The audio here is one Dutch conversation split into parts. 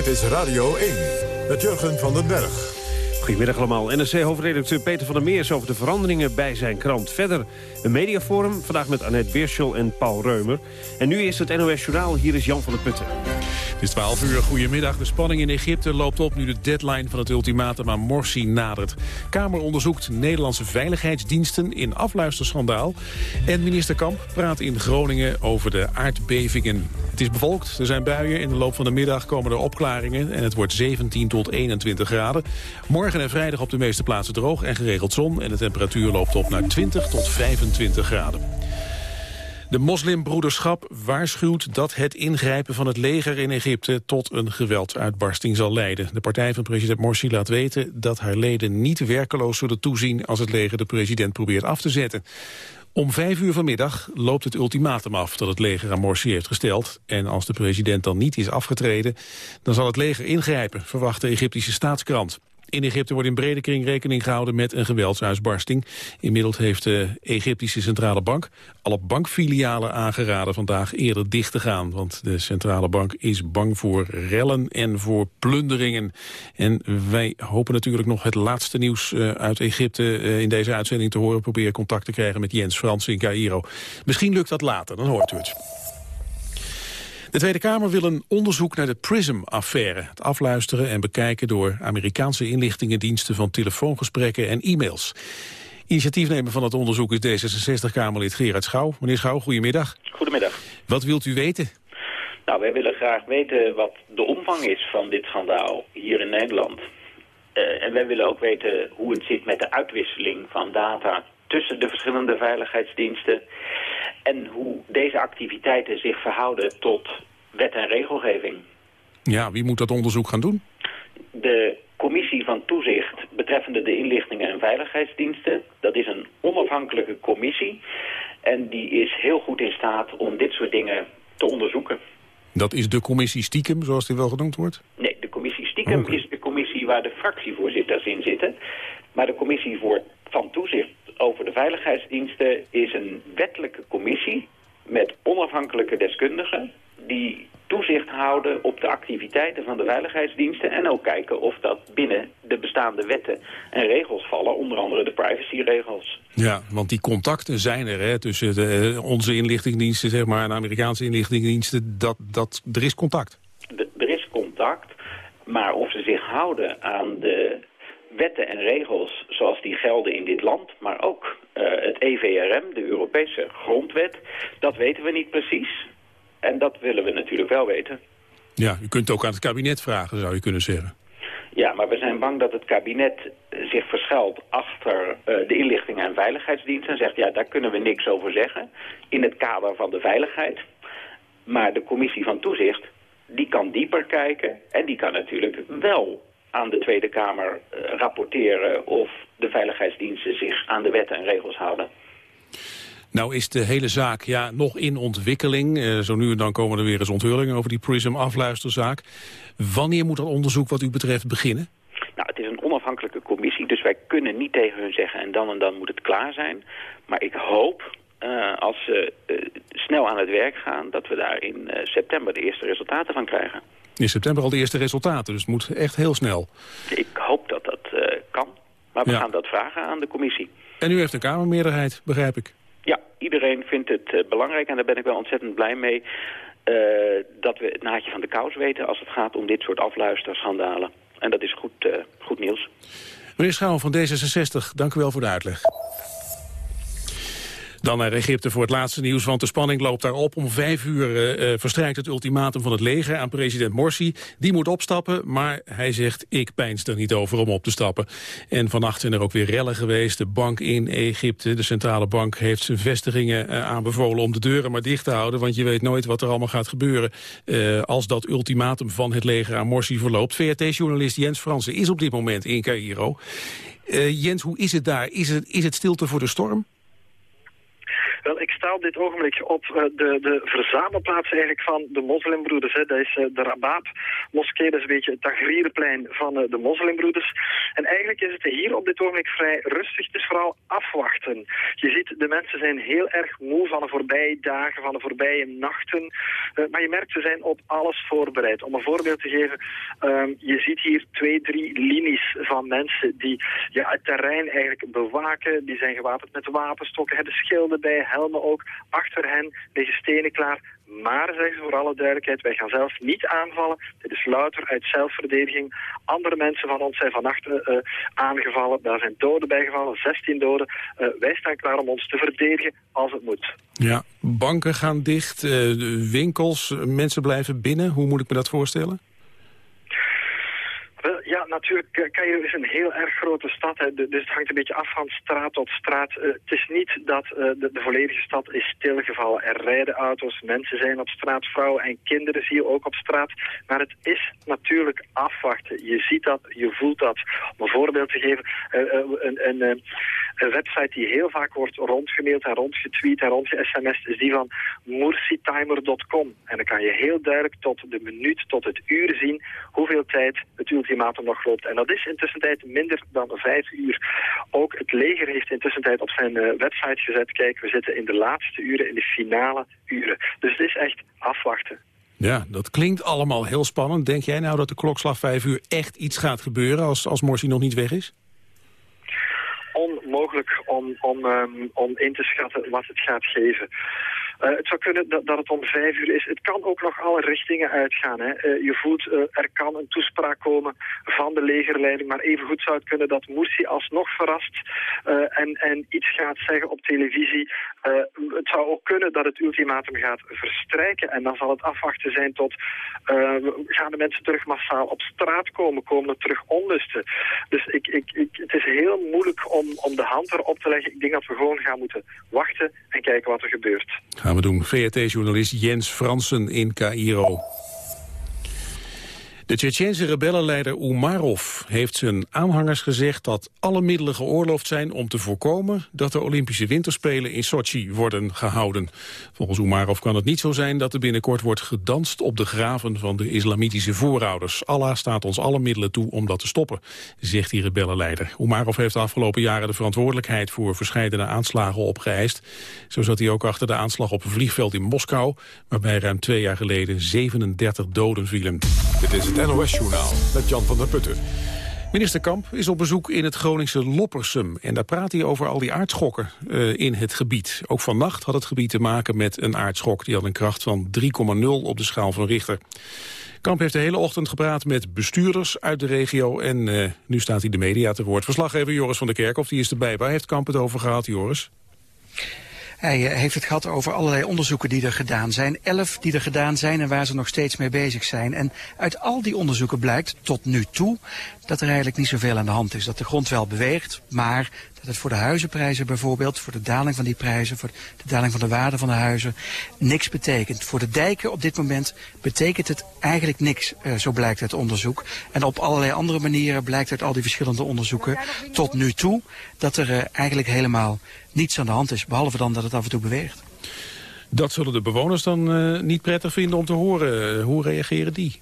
Dit is Radio 1 met Jurgen van den Berg. Goedemiddag allemaal. NRC-hoofdredacteur Peter van der Meers over de veranderingen bij zijn krant. Verder een mediaforum, vandaag met Annette Weerschel en Paul Reumer. En nu is het NOS Journaal, hier is Jan van der Putten. Het is 12 uur, goedemiddag. De spanning in Egypte loopt op nu de deadline van het ultimatum aan Morsi nadert. Kamer onderzoekt Nederlandse veiligheidsdiensten in afluisterschandaal. En minister Kamp praat in Groningen over de aardbevingen. Het is bevolkt, er zijn buien. In de loop van de middag komen er opklaringen en het wordt 17 tot 21 graden. Morgen en vrijdag op de meeste plaatsen droog en geregeld zon. En de temperatuur loopt op naar 20 tot 25 graden. De moslimbroederschap waarschuwt dat het ingrijpen van het leger in Egypte tot een geweldsuitbarsting zal leiden. De partij van president Morsi laat weten dat haar leden niet werkeloos zullen toezien als het leger de president probeert af te zetten. Om vijf uur vanmiddag loopt het ultimatum af dat het leger aan Morsi heeft gesteld. En als de president dan niet is afgetreden, dan zal het leger ingrijpen, verwacht de Egyptische staatskrant. In Egypte wordt in brede kring rekening gehouden met een geweldsuitbarsting. Inmiddels heeft de Egyptische Centrale Bank alle bankfilialen aangeraden vandaag eerder dicht te gaan. Want de Centrale Bank is bang voor rellen en voor plunderingen. En wij hopen natuurlijk nog het laatste nieuws eh, uit Egypte eh, in deze uitzending te horen. Proberen contact te krijgen met Jens Frans in Cairo. Misschien lukt dat later, dan hoort u het. De Tweede Kamer wil een onderzoek naar de PRISM-affaire. Het afluisteren en bekijken door Amerikaanse inlichtingendiensten van telefoongesprekken en e-mails. Initiatiefnemer van het onderzoek is D66-Kamerlid Gerard Schouw. Meneer Schouw, goedemiddag. Goedemiddag. Wat wilt u weten? Nou, wij willen graag weten wat de omvang is van dit schandaal hier in Nederland. Uh, en wij willen ook weten hoe het zit met de uitwisseling van data tussen de verschillende veiligheidsdiensten en hoe deze activiteiten zich verhouden tot wet en regelgeving. Ja, wie moet dat onderzoek gaan doen? De commissie van toezicht betreffende de inlichtingen en veiligheidsdiensten. Dat is een onafhankelijke commissie en die is heel goed in staat om dit soort dingen te onderzoeken. Dat is de commissie stiekem, zoals die wel genoemd wordt? Nee, de commissie stiekem is de commissie waar de fractievoorzitters in zitten. Maar de commissie voor, van toezicht over de veiligheidsdiensten is een wettelijke commissie met onafhankelijke deskundigen die toezicht houden op de activiteiten van de veiligheidsdiensten en ook kijken of dat binnen de bestaande wetten en regels vallen, onder andere de privacyregels. Ja, want die contacten zijn er hè, tussen de, eh, onze inlichtingendiensten zeg maar, en de Amerikaanse inlichtingendiensten, dat, dat, er is contact. er is contact, maar of ze zich houden aan de wetten en regels zoals die gelden in dit land, maar ook uh, het EVRM, de Europese grondwet, dat weten we niet precies. En dat willen we natuurlijk wel weten. Ja, u kunt ook aan het kabinet vragen, zou je kunnen zeggen. Ja, maar we zijn bang dat het kabinet zich verschuilt achter uh, de inlichtingen en veiligheidsdienst... en zegt, ja, daar kunnen we niks over zeggen in het kader van de veiligheid. Maar de commissie van toezicht, die kan dieper kijken... en die kan natuurlijk wel aan de Tweede Kamer uh, rapporteren of de veiligheidsdiensten zich aan de wetten en regels houden. Nou is de hele zaak ja, nog in ontwikkeling. Uh, zo nu en dan komen er weer eens onthullingen over die PRISM-afluisterzaak. Wanneer moet dat onderzoek wat u betreft beginnen? Nou, het is een onafhankelijke commissie, dus wij kunnen niet tegen hun zeggen... en dan en dan moet het klaar zijn. Maar ik hoop, uh, als ze uh, snel aan het werk gaan... dat we daar in september de eerste resultaten van krijgen. In september al de eerste resultaten, dus het moet echt heel snel. Ik hoop dat dat kan, maar we ja. gaan dat vragen aan de commissie. En u heeft een Kamermeerderheid, begrijp ik? Ja, iedereen vindt het uh, belangrijk en daar ben ik wel ontzettend blij mee... Uh, dat we het naadje van de kous weten als het gaat om dit soort afluisterschandalen. En dat is goed, goed nieuws. Meneer Schouw van D66, dank u wel voor de uitleg. Dan naar Egypte voor het laatste nieuws, want de spanning loopt daar op. Om vijf uur uh, verstrijkt het ultimatum van het leger aan president Morsi. Die moet opstappen, maar hij zegt ik pijnst er niet over om op te stappen. En vannacht zijn er ook weer rellen geweest. De bank in Egypte, de centrale bank, heeft zijn vestigingen aanbevolen om de deuren maar dicht te houden. Want je weet nooit wat er allemaal gaat gebeuren als dat ultimatum van het leger aan Morsi verloopt. VRT-journalist Jens Fransen is op dit moment in Cairo. Jens, hoe is het daar? Is het, is het stilte voor de storm? Ik sta op dit ogenblik op de, de verzamelplaats eigenlijk van de moslimbroeders. Hè. Dat is uh, de Rabat moskee, dat is een beetje het Tagrierplein van uh, de moslimbroeders. En eigenlijk is het hier op dit ogenblik vrij rustig. Het is vooral afwachten. Je ziet, de mensen zijn heel erg moe van de voorbije dagen, van de voorbije nachten. maar je merkt, ze zijn op alles voorbereid. Om een voorbeeld te geven, ehm, je ziet hier twee, drie linies van mensen die ja, het terrein eigenlijk bewaken. Die zijn gewapend met wapenstokken, hebben schilden bij, ook. Achter hen liggen stenen klaar. Maar, zeggen ze voor alle duidelijkheid, wij gaan zelf niet aanvallen. Dit is louter uit zelfverdediging. Andere mensen van ons zijn vannacht uh, aangevallen. Daar zijn doden bijgevallen, 16 doden. Uh, wij staan klaar om ons te verdedigen als het moet. Ja, banken gaan dicht, winkels, mensen blijven binnen. Hoe moet ik me dat voorstellen? Ja, natuurlijk, eh, Cairo is een heel erg grote stad. Hè, dus het hangt een beetje af van straat tot straat. Uh, het is niet dat uh, de, de, volledige stad is stilgevallen. Er rijden auto's, mensen zijn op straat, vrouwen en kinderen zie je ook op straat. Maar het is natuurlijk afwachten. Je ziet dat, je voelt dat. Om een voorbeeld te geven, een, een, een, website die heel vaak wordt rondgemaild en rondgetweet en rondge-sms'd is die van mursitimer.com. En dan kan je heel duidelijk tot de minuut, tot het uur zien hoeveel tijd het ultimatum nog loopt. En dat is intussen tijd minder dan vijf uur. Ook het leger heeft intussen tijd op zijn uh, website gezet, kijk, we zitten in de laatste uren, in de finale uren. Dus het is echt afwachten. Ja, dat klinkt allemaal heel spannend. Denk jij nou dat de klokslag vijf uur echt iets gaat gebeuren als, als Morsi nog niet weg is? Onmogelijk om, om, um, om in te schatten wat het gaat geven. Uh, het zou kunnen dat, het om vijf uur is. Het kan ook nog alle richtingen uitgaan. Hè. Uh, je voelt, uh, er kan een toespraak komen van de legerleiding, maar evengoed zou het kunnen dat Morsi alsnog verrast en, en iets gaat zeggen op televisie. het zou ook kunnen dat het ultimatum gaat verstrijken en dan zal het afwachten zijn tot gaan de mensen terug massaal op straat komen, komen er terug onlusten. Dus ik, ik, ik, het is heel moeilijk om, om de hand erop te leggen. Ik denk dat we gewoon gaan moeten wachten en kijken wat er gebeurt gaan we doen. VRT-journalist Jens Fransen in Cairo. De Tsjetsjense rebellenleider Umarov heeft zijn aanhangers gezegd dat alle middelen geoorloofd zijn om te voorkomen dat de Olympische Winterspelen in Sochi worden gehouden. Volgens Umarov kan het niet zo zijn dat er binnenkort wordt gedanst op de graven van de islamitische voorouders. Allah staat ons alle middelen toe om dat te stoppen, zegt die rebellenleider. Umarov heeft de afgelopen jaren de verantwoordelijkheid voor verschillende aanslagen opgeëist. Zo zat hij ook achter de aanslag op een vliegveld in Moskou, waarbij ruim twee jaar geleden 37 doden vielen. Dit is NOS-journaal met Jan van der Putten. Minister Kamp is op bezoek in het Groningse Loppersum. En daar praat hij over al die aardschokken uh, in het gebied. Ook vannacht had het gebied te maken met een aardschok. Die had een kracht van 3,0 op de schaal van Richter. Kamp heeft de hele ochtend gepraat met bestuurders uit de regio. En uh, nu staat hij de media te woord. Verslaggever Joris van der Kerkhof die is erbij. Waar heeft Kamp het over gehad, Joris? Hij eh, heeft het gehad over allerlei onderzoeken die er gedaan zijn. Elf die er gedaan zijn en waar ze nog steeds mee bezig zijn. En uit al die onderzoeken blijkt tot nu toe dat er eigenlijk niet zoveel aan de hand is. Dat de grond wel beweegt, maar dat het voor de huizenprijzen bijvoorbeeld, voor de daling van die prijzen, voor de daling van de waarde van de huizen, niks betekent. Voor de dijken op dit moment betekent het eigenlijk niks, uh, zo blijkt uit onderzoek. En op allerlei andere manieren blijkt uit al die verschillende onderzoeken tot nu toe dat er uh, eigenlijk helemaal niets aan de hand is, behalve dan dat het af en toe beweegt. Dat zullen de bewoners dan uh, niet prettig vinden om te horen. Hoe reageren die?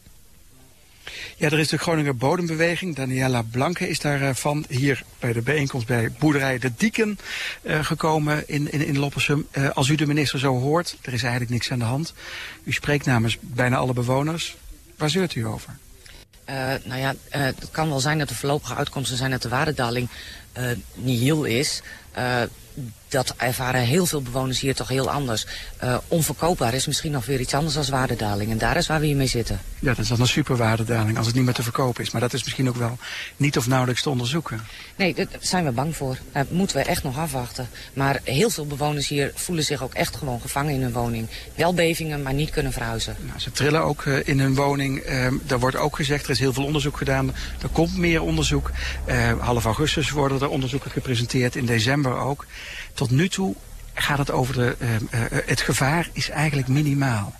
Ja, er is de Groninger Bodembeweging. Daniela Blanke is daarvan uh, hier bij de bijeenkomst bij boerderij De Dieken uh, gekomen in, in, in Loppersum. Uh, als u de minister zo hoort, er is eigenlijk niks aan de hand. U spreekt namens bijna alle bewoners. Waar zeurt u over? nou ja, het kan wel zijn dat de voorlopige uitkomsten zijn dat de waardedaling niet heel is dat ervaren heel veel bewoners hier toch heel anders. Uh, onverkoopbaar is misschien nog weer iets anders dan waardedaling. En daar is waar we hier mee zitten. Ja, dat is dan een superwaardedaling als het niet meer te verkopen is. Maar dat is misschien ook wel niet of nauwelijks te onderzoeken. Nee, daar zijn we bang voor. Daar moeten we echt nog afwachten. Maar heel veel bewoners hier voelen zich ook echt gewoon gevangen in hun woning. Wel bevingen, maar niet kunnen verhuizen. Nou, ze trillen ook uh, in hun woning. Uh, er wordt ook gezegd, er is heel veel onderzoek gedaan. Er komt meer onderzoek. Uh, half augustus worden er onderzoeken gepresenteerd. In december ook. Tot nu toe gaat het over de, uh, uh, het gevaar is eigenlijk minimaal.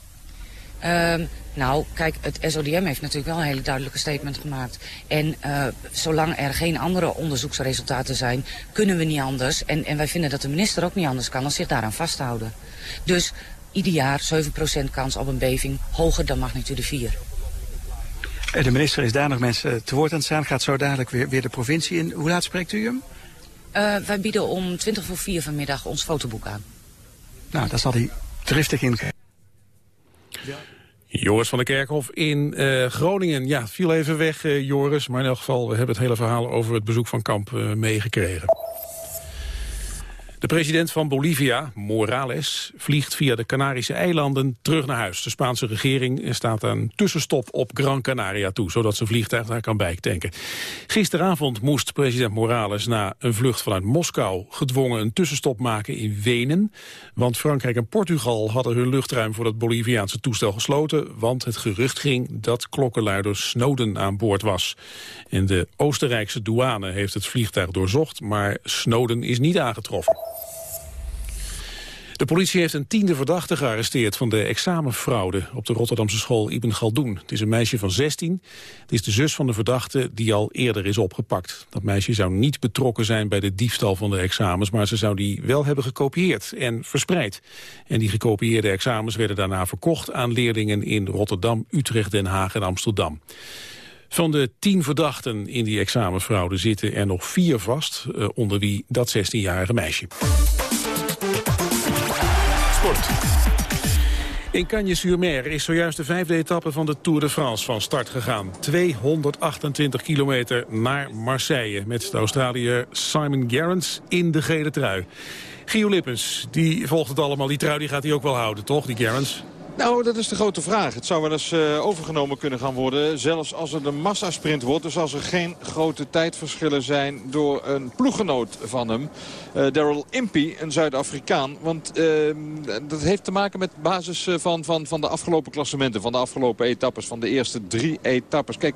Ehm, nou, kijk, het SODM heeft natuurlijk wel een hele duidelijke statement gemaakt. En uh, zolang er geen andere onderzoeksresultaten zijn, kunnen we niet anders. En, en wij vinden dat de minister ook niet anders kan dan zich daaraan vasthouden. Dus ieder jaar 7% kans op een beving, hoger dan magnitude 4. Eh, de minister is daar nog mensen te woord aan het staan. Gaat zo dadelijk weer, weer de provincie in. Hoe laat spreekt u hem? Uh, wij bieden om 20 voor 4 vanmiddag ons fotoboek aan. Nou, daar zal hij driftig in. Ja. Joris van der Kerkhof in uh, Groningen. Ja, viel even weg, uh, Joris. Maar in elk geval, we hebben het hele verhaal over het bezoek van Kamp uh, meegekregen. De president van Bolivia, Morales, vliegt via de Canarische eilanden terug naar huis. De Spaanse regering staat een tussenstop op Gran Canaria toe, zodat zijn vliegtuig daar kan bijtanken. Gisteravond moest president Morales na een vlucht vanuit Moskou gedwongen een tussenstop maken in Wenen. Want Frankrijk en Portugal hadden hun luchtruim voor het Boliviaanse toestel gesloten, want het gerucht ging dat klokkenluider Snowden aan boord was. En de Oostenrijkse douane heeft het vliegtuig doorzocht, maar Snowden is niet aangetroffen. De politie heeft een tiende verdachte gearresteerd van de examenfraude op de Rotterdamse school Ibn Galdoen. Het is een meisje van 16. Het is de zus van de verdachte die al eerder is opgepakt. Dat meisje zou niet betrokken zijn bij de diefstal van de examens, maar ze zou die wel hebben gekopieerd en verspreid. En die gekopieerde examens werden daarna verkocht aan leerlingen in Rotterdam, Utrecht, Den Haag en Amsterdam. Van de tien verdachten in die examenfraude zitten er nog vier vast, eh, onder wie dat 16-jarige meisje. In Cagnes-sur-Mer is zojuist de vijfde etappe van de Tour de France van start gegaan. 228 kilometer naar Marseille met de Australiër Simon Gerrans in de gele trui. Gio Lippens, die volgt het allemaal. Die trui die gaat hij ook wel houden, toch, die Gerrans? Nou, dat is de grote vraag. Het zou wel eens uh, overgenomen kunnen gaan worden. Zelfs als het een massasprint wordt. Dus als er geen grote tijdverschillen zijn door een ploeggenoot van hem. Uh, Daryl Impey, een Zuid-Afrikaan. Want uh, dat heeft te maken met basis van, van, van de afgelopen klassementen. Van de afgelopen etappes. Van de eerste drie etappes. Kijk,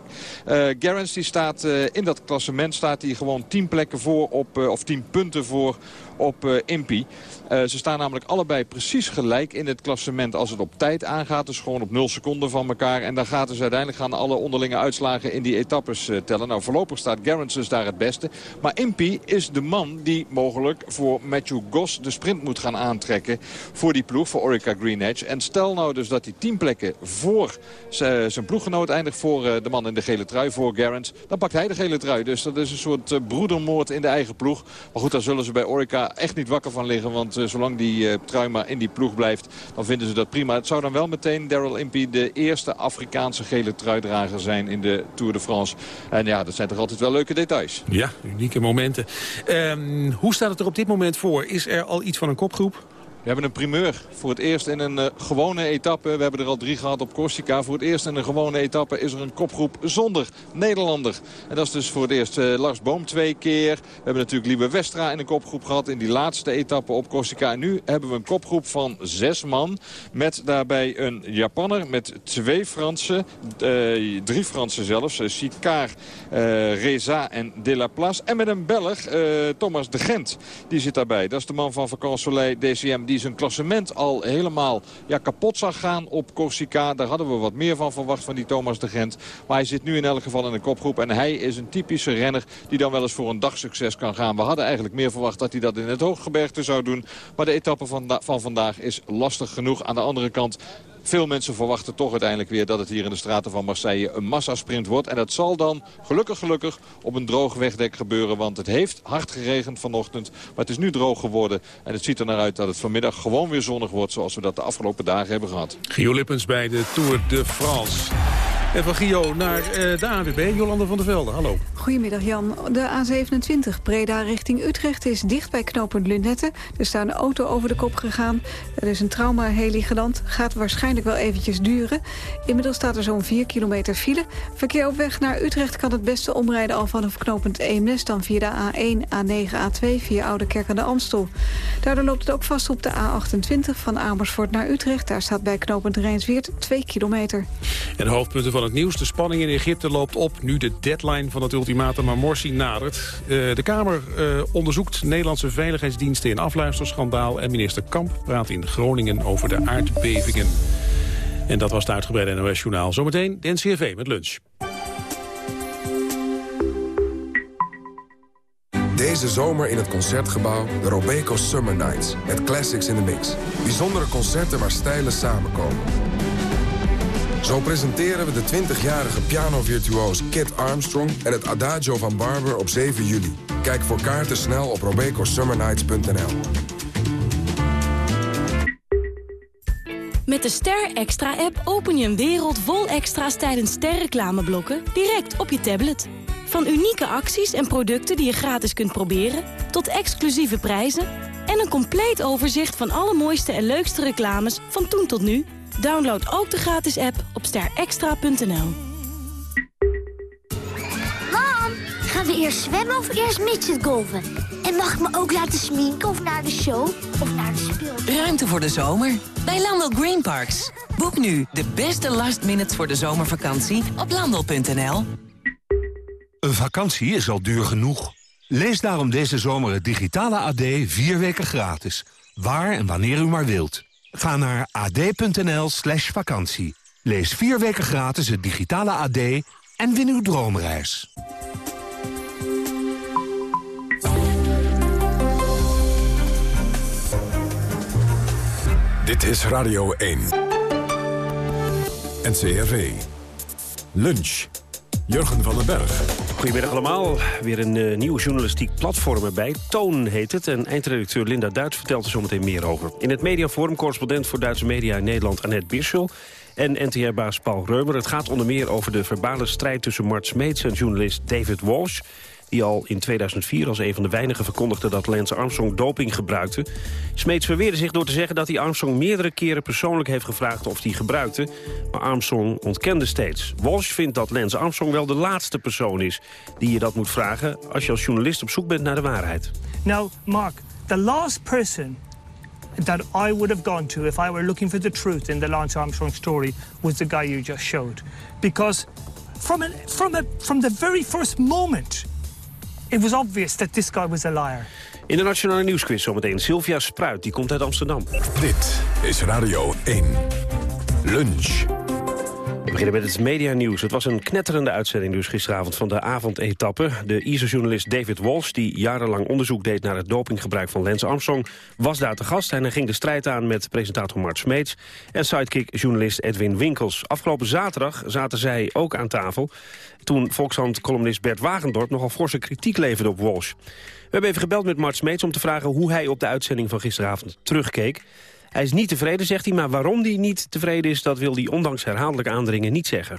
Gerrans die staat in dat klassement staat hij gewoon tien plekken voor. Op, of tien punten voor op uh, Impy. Uh, ze staan namelijk allebei precies gelijk in het klassement als het op tijd aangaat. Dus gewoon op 0 seconden van elkaar. En dan gaat dus uiteindelijk gaan alle onderlinge uitslagen in die etappes uh, tellen. Nou, voorlopig staat Gerrans dus daar het beste. Maar Impy is de man die mogelijk voor Matthew Goss de sprint moet gaan aantrekken. Voor die ploeg, voor Orica Green Edge. En stel nou dus dat hij tien plekken voor zijn ploeggenoot eindigt. Voor de man in de gele trui, voor Gerrans. Dan pakt hij de gele trui. Dus dat is een soort broedermoord in de eigen ploeg. Maar goed, daar zullen ze bij Orica echt niet wakker van liggen. Want uh, zolang die uh, Truima in die ploeg blijft, dan vinden ze dat prima. Het zou dan wel meteen Daryl Impey de eerste Afrikaanse gele truidrager zijn in de Tour de France. En ja, dat zijn toch altijd wel leuke details. Ja, unieke momenten. Um, hoe staat het er op dit moment voor? Is er al iets van een kopgroep? We hebben een primeur voor het eerst in een uh, gewone etappe. We hebben er al drie gehad op Corsica. Voor het eerst in een gewone etappe is er een kopgroep zonder Nederlander. En dat is dus voor het eerst uh, Lars Boom twee keer. We hebben natuurlijk Liebe Westra in een kopgroep gehad in die laatste etappe op Corsica. En nu hebben we een kopgroep van zes man. Met daarbij een Japanner met twee Fransen. Uh, drie Fransen zelfs. Sicard, Reza en De La Place. En met een Belg, Thomas de Gent. Die zit daarbij. Dat is de man van Vacances Soleil DCM die zijn klassement al helemaal ja, kapot zag gaan op Corsica. Daar hadden we wat meer van verwacht van die Thomas de Gent. Maar hij zit nu in elk geval in de kopgroep. En hij is een typische renner die dan wel eens voor een dagsucces kan gaan. We hadden eigenlijk meer verwacht dat hij dat in het hooggebergte zou doen. Maar de etappe van, van vandaag is lastig genoeg. Aan de andere kant veel mensen verwachten toch uiteindelijk weer dat het hier in de straten van Marseille een massasprint wordt. En dat zal dan gelukkig gelukkig op een droog wegdek gebeuren. Want het heeft hard geregend vanochtend. Maar het is nu droog geworden. En het ziet er naar uit dat het vanmiddag gewoon weer zonnig wordt. Zoals we dat de afgelopen dagen hebben gehad. Gio Lippens bij de Tour de France. En van Gio naar uh, de AWB, Jolanda van der Velde. Hallo. Goedemiddag Jan. De A27 Breda richting Utrecht is dicht bij knooppunt Lunette. Er staat een auto over de kop gegaan. Er is een trauma-heli geland. Gaat waarschijnlijk wel eventjes duren. Inmiddels staat er zo'n 4 kilometer file. Verkeer op weg naar Utrecht kan het beste omrijden al vanaf knooppunt Eemnes... dan via de A1, A9, A2 via Oude Kerk aan de Amstel. Daardoor loopt het ook vast op de A28 van Amersfoort naar Utrecht. Daar staat bij knooppunt Rijnsweert 2 kilometer. En de hoofdpunten van het nieuws. De spanning in Egypte loopt op nu de deadline van het ultimatum aan Morsi nadert. Uh, de Kamer uh, onderzoekt Nederlandse veiligheidsdiensten in afluisterschandaal... en minister Kamp praat in Groningen over de aardbevingen. En dat was het uitgebreide NOS-journaal. Zometeen de NCRV met lunch. Deze zomer in het Concertgebouw de Robeco Summer Nights. Met classics in the mix. Bijzondere concerten waar stijlen samenkomen. Zo presenteren we de 20-jarige pianovirtuoos Kit Armstrong... en het Adagio van Barber op 7 juli. Kijk voor kaarten snel op robecosummernights.nl. Met de Ster Extra-app open je een wereld vol extra's tijdens sterreclameblokken direct op je tablet. Van unieke acties en producten die je gratis kunt proberen... tot exclusieve prijzen en een compleet overzicht van alle mooiste en leukste reclames van toen tot nu. Download ook de gratis app op sterextra.nl. Mam, gaan we eerst zwemmen of eerst midgetgolven? En mag ik me ook laten sminken of naar de show of naar de speel? Ruimte voor de zomer bij Landel Green Parks. Boek nu de beste last minutes voor de zomervakantie op landel.nl. Een vakantie is al duur genoeg. Lees daarom deze zomer het digitale AD vier weken gratis. Waar en wanneer u maar wilt. Ga naar ad.nl slash vakantie. Lees vier weken gratis het digitale AD en win uw droomreis. Dit is Radio 1. NCRV. Lunch. Jurgen van den Berg. Goedemiddag allemaal. Weer een uh, nieuw journalistiek platform erbij. Toon heet het en eindredacteur Linda Duits vertelt er zometeen meer over. In het mediaforum correspondent voor Duitse media in Nederland Annette Birschel... en NTR-baas Paul Reumer. Het gaat onder meer over de verbale strijd tussen Mart Smeets en journalist David Walsh die al in 2004 als een van de weinigen verkondigde dat Lance Armstrong doping gebruikte. Smeets verweerde zich door te zeggen dat hij Armstrong meerdere keren persoonlijk heeft gevraagd of hij gebruikte. Maar Armstrong ontkende steeds. Walsh vindt dat Lance Armstrong wel de laatste persoon is die je dat moet vragen als je als journalist op zoek bent naar de waarheid. Now, Mark, the last person that I would have gone to if I were looking for the truth in the Lance Armstrong story was the guy you just showed. Because from, a, from, a, from the very first moment it was obvious that this guy was a liar. In de Nationale Nieuwsquiz zometeen Sylvia Spruit, die komt uit Amsterdam. Dit is Radio 1. Lunch. We beginnen met het media-nieuws. Het was een knetterende uitzending dus gisteravond van de avondetappe. De ISO-journalist David Walsh, die jarenlang onderzoek deed... naar het dopinggebruik van Lance Armstrong, was daar te gast. En hij ging de strijd aan met presentator Mart Smeets... en sidekick-journalist Edwin Winkels. Afgelopen zaterdag zaten zij ook aan tafel... toen Volkshand-columnist Bert Wagendorp nogal forse kritiek leverde op Walsh. We hebben even gebeld met Mart Smeets om te vragen... hoe hij op de uitzending van gisteravond terugkeek... Hij is niet tevreden, zegt hij, maar waarom hij niet tevreden is... dat wil hij ondanks herhaaldelijk aandringen niet zeggen.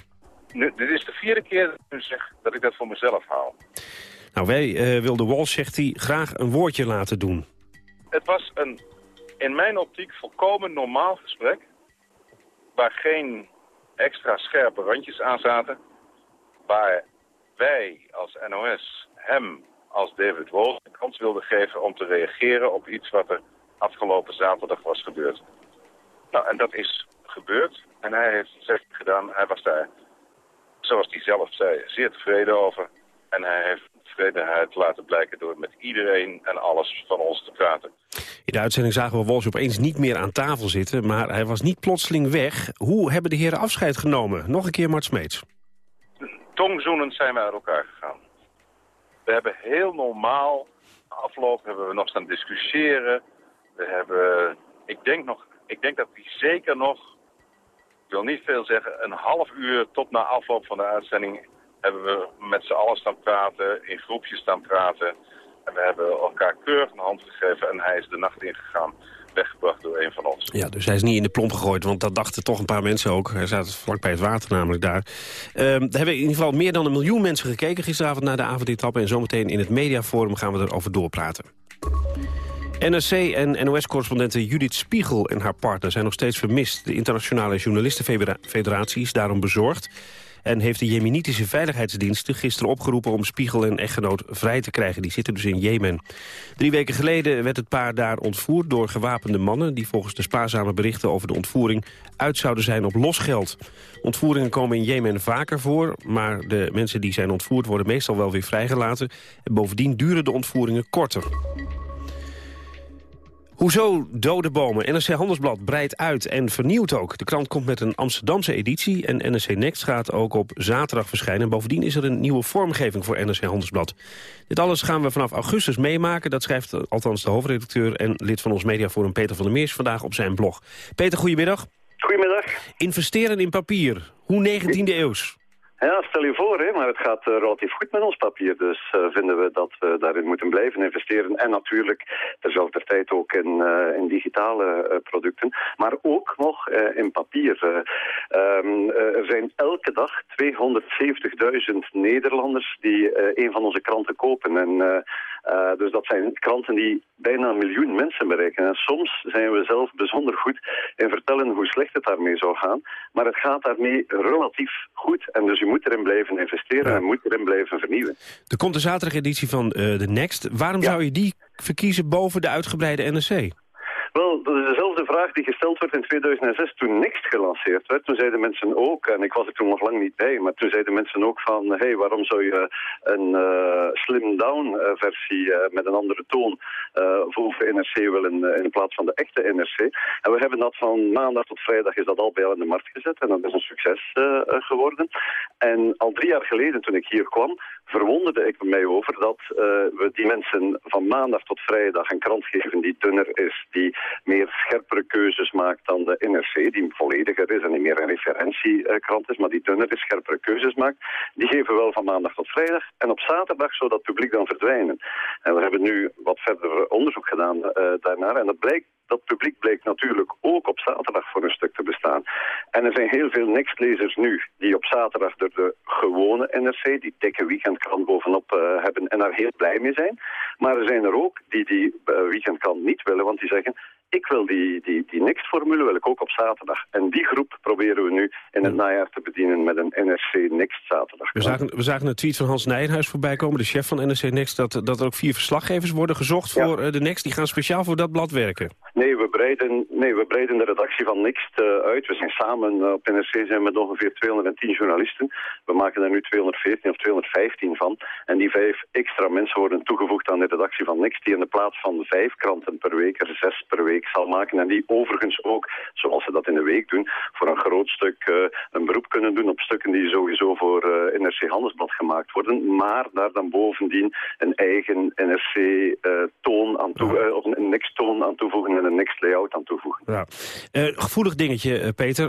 Nu, dit is de vierde keer dat ik dat voor mezelf haal. Nou, wij uh, wilden Walsh, zegt hij, graag een woordje laten doen. Het was een, in mijn optiek, volkomen normaal gesprek... waar geen extra scherpe randjes aan zaten... waar wij als NOS hem als David Walsh de kans wilden geven om te reageren op iets wat er afgelopen zaterdag was gebeurd. Nou, en dat is gebeurd. En hij heeft zegt gedaan, hij was daar, zoals hij zelf zei, zeer tevreden over. En hij heeft tevredenheid laten blijken door met iedereen en alles van ons te praten. In de uitzending zagen we Walsh opeens niet meer aan tafel zitten, maar hij was niet plotseling weg. Hoe hebben de heren afscheid genomen? Nog een keer Mart Smeets. Tongzoenend zijn we uit elkaar gegaan. We hebben heel normaal, afloop hebben we nog staan discussiëren. We hebben, ik denk, nog, ik denk dat hij zeker nog, ik wil niet veel zeggen, een half uur tot na afloop van de uitzending hebben we met z'n allen staan praten, in groepjes staan praten. En we hebben elkaar keurig een hand gegeven en hij is de nacht ingegaan weggebracht door een van ons. Ja, dus hij is niet in de plomp gegooid, want dat dachten toch een paar mensen ook. Hij zat vlakbij het water namelijk daar. Um, hebben in ieder geval meer dan een miljoen mensen gekeken gisteravond naar de avondetappe. En zometeen in het mediaforum gaan we erover doorpraten. NRC en NOS-correspondente Judith Spiegel en haar partner zijn nog steeds vermist. De Internationale Journalistenfederatie is daarom bezorgd... en heeft de Jemenitische veiligheidsdiensten gisteren opgeroepen... om Spiegel en echtgenoot vrij te krijgen. Die zitten dus in Jemen. Drie weken geleden werd het paar daar ontvoerd door gewapende mannen... die volgens de spaarzame berichten over de ontvoering uit zouden zijn op losgeld. Ontvoeringen komen in Jemen vaker voor... maar de mensen die zijn ontvoerd worden meestal wel weer vrijgelaten. En bovendien duren de ontvoeringen korter. Hoezo dode bomen? NRC Handelsblad breidt uit en vernieuwt ook. De krant komt met een Amsterdamse editie en NRC Next gaat ook op zaterdag verschijnen. Bovendien is er een nieuwe vormgeving voor NRC Handelsblad. Dit alles gaan we vanaf augustus meemaken. Dat schrijft althans de hoofdredacteur en lid van ons mediaforum Peter van der Meers vandaag op zijn blog. Peter, goedemiddag. Goedemiddag. Investeren in papier. Hoe 19e eeuws? Ja, stel je voor, hè, maar het gaat uh, relatief goed met ons papier. Dus uh, vinden we dat we daarin moeten blijven investeren. En natuurlijk terzelfde tijd ook in, uh, in digitale producten. Maar ook nog in papier. Um, er zijn elke dag 270.000 Nederlanders die een van onze kranten kopen. En uh, dus dat zijn kranten die bijna een miljoen mensen bereiken. En soms zijn we zelf bijzonder goed in vertellen hoe slecht het daarmee zou gaan. Maar het gaat daarmee relatief goed. En dus je moet erin blijven investeren ja. en moet erin blijven vernieuwen. Er komt de zaterdageditie van uh, de Next. Waarom ja. zou je die verkiezen boven de uitgebreide NRC? Wel, dat is dezelfde vraag die gesteld werd in 2006 toen Next gelanceerd werd. Toen zeiden mensen ook, en ik was er toen nog lang niet bij, maar toen zeiden mensen ook van, hé, hey, waarom zou je een uh, slim-down uh, versie uh, met een andere toon voor NRC willen in plaats van de echte NRC? En we hebben dat van maandag tot vrijdag is dat al bij al in de markt gezet en dat is een succes geworden. En al drie jaar geleden toen ik hier kwam, verwonderde ik mij over dat we die mensen van maandag tot vrijdag een krant geven die dunner is, die meer scherpere keuzes maakt dan de NRC, die vollediger is en die meer een referentiekrant is, maar die dunner is, scherpere keuzes maakt. Die geven wel van maandag tot vrijdag. En op zaterdag zou dat publiek dan verdwijnen. En we hebben nu wat verder onderzoek gedaan uh, daarnaar. En dat dat publiek bleek natuurlijk ook op zaterdag voor een stuk te bestaan. En er zijn heel veel Next-lezers nu die op zaterdag door de gewone NRC, die dikke weekendkrant bovenop uh, hebben en daar heel blij mee zijn. Maar er zijn er ook die die uh, weekendkrant niet willen, want die zeggen ik wil die, die, die Next-formule wil ik ook op zaterdag. En die groep proberen we nu in het najaar te bedienen met een NRC Next zaterdag. We zagen, we zagen een tweet van Hans Nijenhuis voorbij komen, de chef van NRC Next... dat, dat er ook vier verslaggevers worden gezocht voor ja. de Next. Die gaan speciaal voor dat blad werken. Nee, we breiden, nee, we breiden de redactie van Next uh, uit. We zijn samen uh, op NRC zijn met ongeveer 210 journalisten. We maken er nu 214 of 215 van. En die vijf extra mensen worden toegevoegd aan de redactie van Next... die in de plaats van vijf kranten per week er zes per week zal maken. En die overigens ook, zoals ze dat in de week doen... voor een groot stuk uh, een beroep kunnen doen op stukken die sowieso voor NRC Handelsblad gemaakt worden. Maar daar dan bovendien een eigen NRC-toon aan toe, of een Next-toon aan toevoegen en een next layout aan toevoegen. Ja. Gevoelig dingetje, Peter.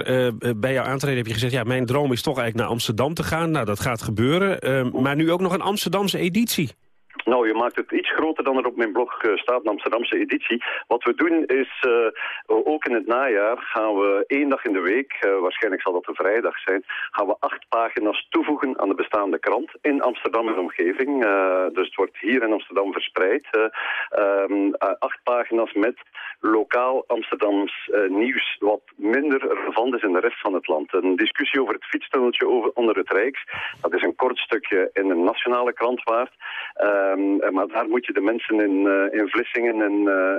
Bij jouw aantreden heb je gezegd... ja, mijn droom is toch eigenlijk naar Amsterdam te gaan. Nou, dat gaat gebeuren. maar nu ook nog een Amsterdamse editie. Nou, je maakt het iets groter dan er op mijn blog uh, staat, een Amsterdamse editie. Wat we doen is, uh, ook in het najaar gaan we één dag in de week, uh, waarschijnlijk zal dat een vrijdag zijn, gaan we acht pagina's toevoegen aan de bestaande krant in Amsterdam en omgeving. dus het wordt hier in Amsterdam verspreid. Um, acht pagina's met lokaal Amsterdams nieuws, wat minder relevant is in de rest van het land. Een discussie over het fietstunneltje over, onder het Rijks, dat is een kort stukje in een nationale krant waard. Um, maar daar moet je de mensen in, uh, in Vlissingen en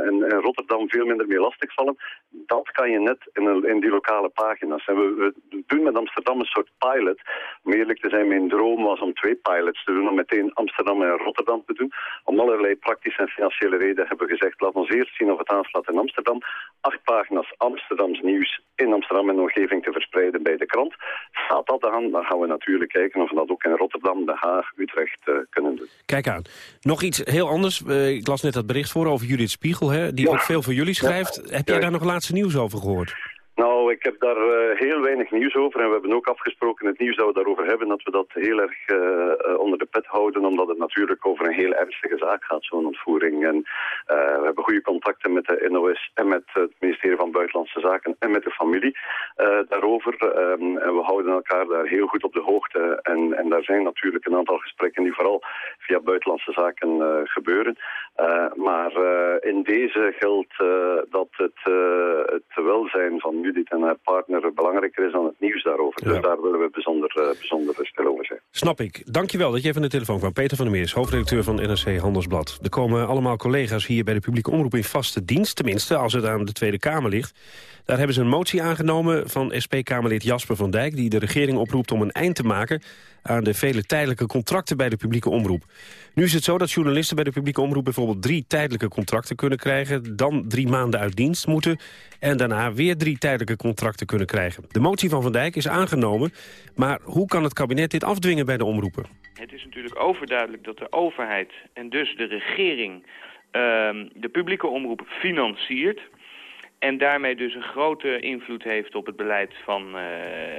in, in Rotterdam veel minder mee lastigvallen. Dat kan je net in, in die lokale pagina's. En we, doen met Amsterdam een soort pilot. Om eerlijk te zijn, mijn droom was om twee pilots te doen. Om meteen Amsterdam en Rotterdam te doen. Om allerlei praktische en financiële redenen hebben we gezegd... laat ons eerst zien of het aanslaat in Amsterdam. Acht pagina's Amsterdams nieuws in Amsterdam en omgeving te verspreiden bij de krant. Staat dat aan, dan gaan we natuurlijk kijken of we dat ook in Rotterdam, Den Haag, Utrecht kunnen doen. Kijk aan. Nog iets heel anders. Uh, ik las net dat bericht voor over Judith Spiegel, hè, die ja. ook veel voor jullie schrijft. Heb jij daar nog laatste nieuws over gehoord? Nou, ik heb daar uh, heel weinig nieuws over. En we hebben ook afgesproken het nieuws dat we daarover hebben... dat we dat heel erg uh, uh, onder de pet houden... omdat het natuurlijk over een heel ernstige zaak gaat, zo'n ontvoering. En we hebben goede contacten met de NOS en met het ministerie van Buitenlandse Zaken... en met de familie daarover. Um, en we houden elkaar daar heel goed op de hoogte. En, en daar zijn natuurlijk een aantal gesprekken die vooral via Buitenlandse Zaken gebeuren. maar in deze geldt dat het, het welzijn van Judith en haar partner belangrijker is dan het nieuws daarover. Dus daar willen we bijzonder, uh, bijzonder stil over zijn. Snap ik. Dankjewel dat je even aan de telefoon kwam. Peter van der Meers, hoofdredacteur van NRC Handelsblad. Er komen allemaal collega's hier bij de publieke omroep in vaste dienst. Tenminste, als het aan de Tweede Kamer ligt. Daar hebben ze een motie aangenomen van SP-Kamerlid Jasper van Dijk... die de regering oproept om een eind te maken aan de vele tijdelijke contracten bij de publieke omroep. Nu is het zo dat journalisten bij de publieke omroep bijvoorbeeld drie tijdelijke contracten kunnen krijgen, dan drie maanden uit dienst moeten en daarna weer drie tijdelijke contracten kunnen krijgen. De motie van Van Dijk is aangenomen, maar hoe kan het kabinet dit afdwingen bij de omroepen? Het is natuurlijk overduidelijk dat de overheid en dus de regering uh, de publieke omroep financiert. En daarmee dus een grote invloed heeft op het beleid van, uh,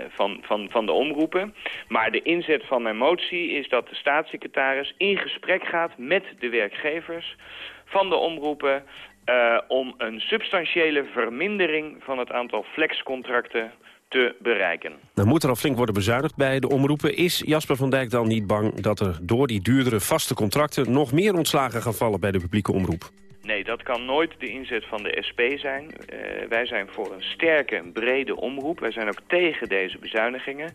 van, van, van de omroepen. Maar de inzet van mijn motie is dat de staatssecretaris in gesprek gaat met de werkgevers van de omroepen... Uh, om een substantiële vermindering van het aantal flexcontracten te bereiken. Nou moet er al flink worden bezuinigd bij de omroepen. Is Jasper van Dijk dan niet bang dat er door die duurdere vaste contracten... nog meer ontslagen gaan vallen bij de publieke omroep? Nee, dat kan nooit de inzet van de SP zijn. Uh, wij zijn voor een sterke, brede omroep. Wij zijn ook tegen deze bezuinigingen.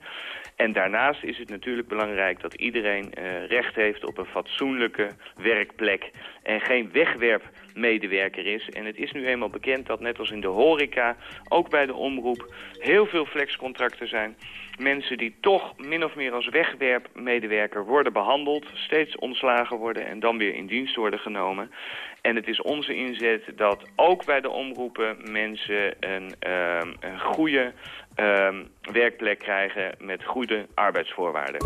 En daarnaast is het natuurlijk belangrijk dat iedereen uh, recht heeft op een fatsoenlijke werkplek. En geen wegwerpmedewerker is. En het is nu eenmaal bekend dat net als in de horeca, ook bij de omroep, heel veel flexcontracten zijn mensen die toch min of meer als wegwerpmedewerker worden behandeld, steeds ontslagen worden en dan weer in dienst worden genomen. En het is onze inzet dat ook bij de omroepen mensen een, uh, een goede uh, werkplek krijgen met goede arbeidsvoorwaarden.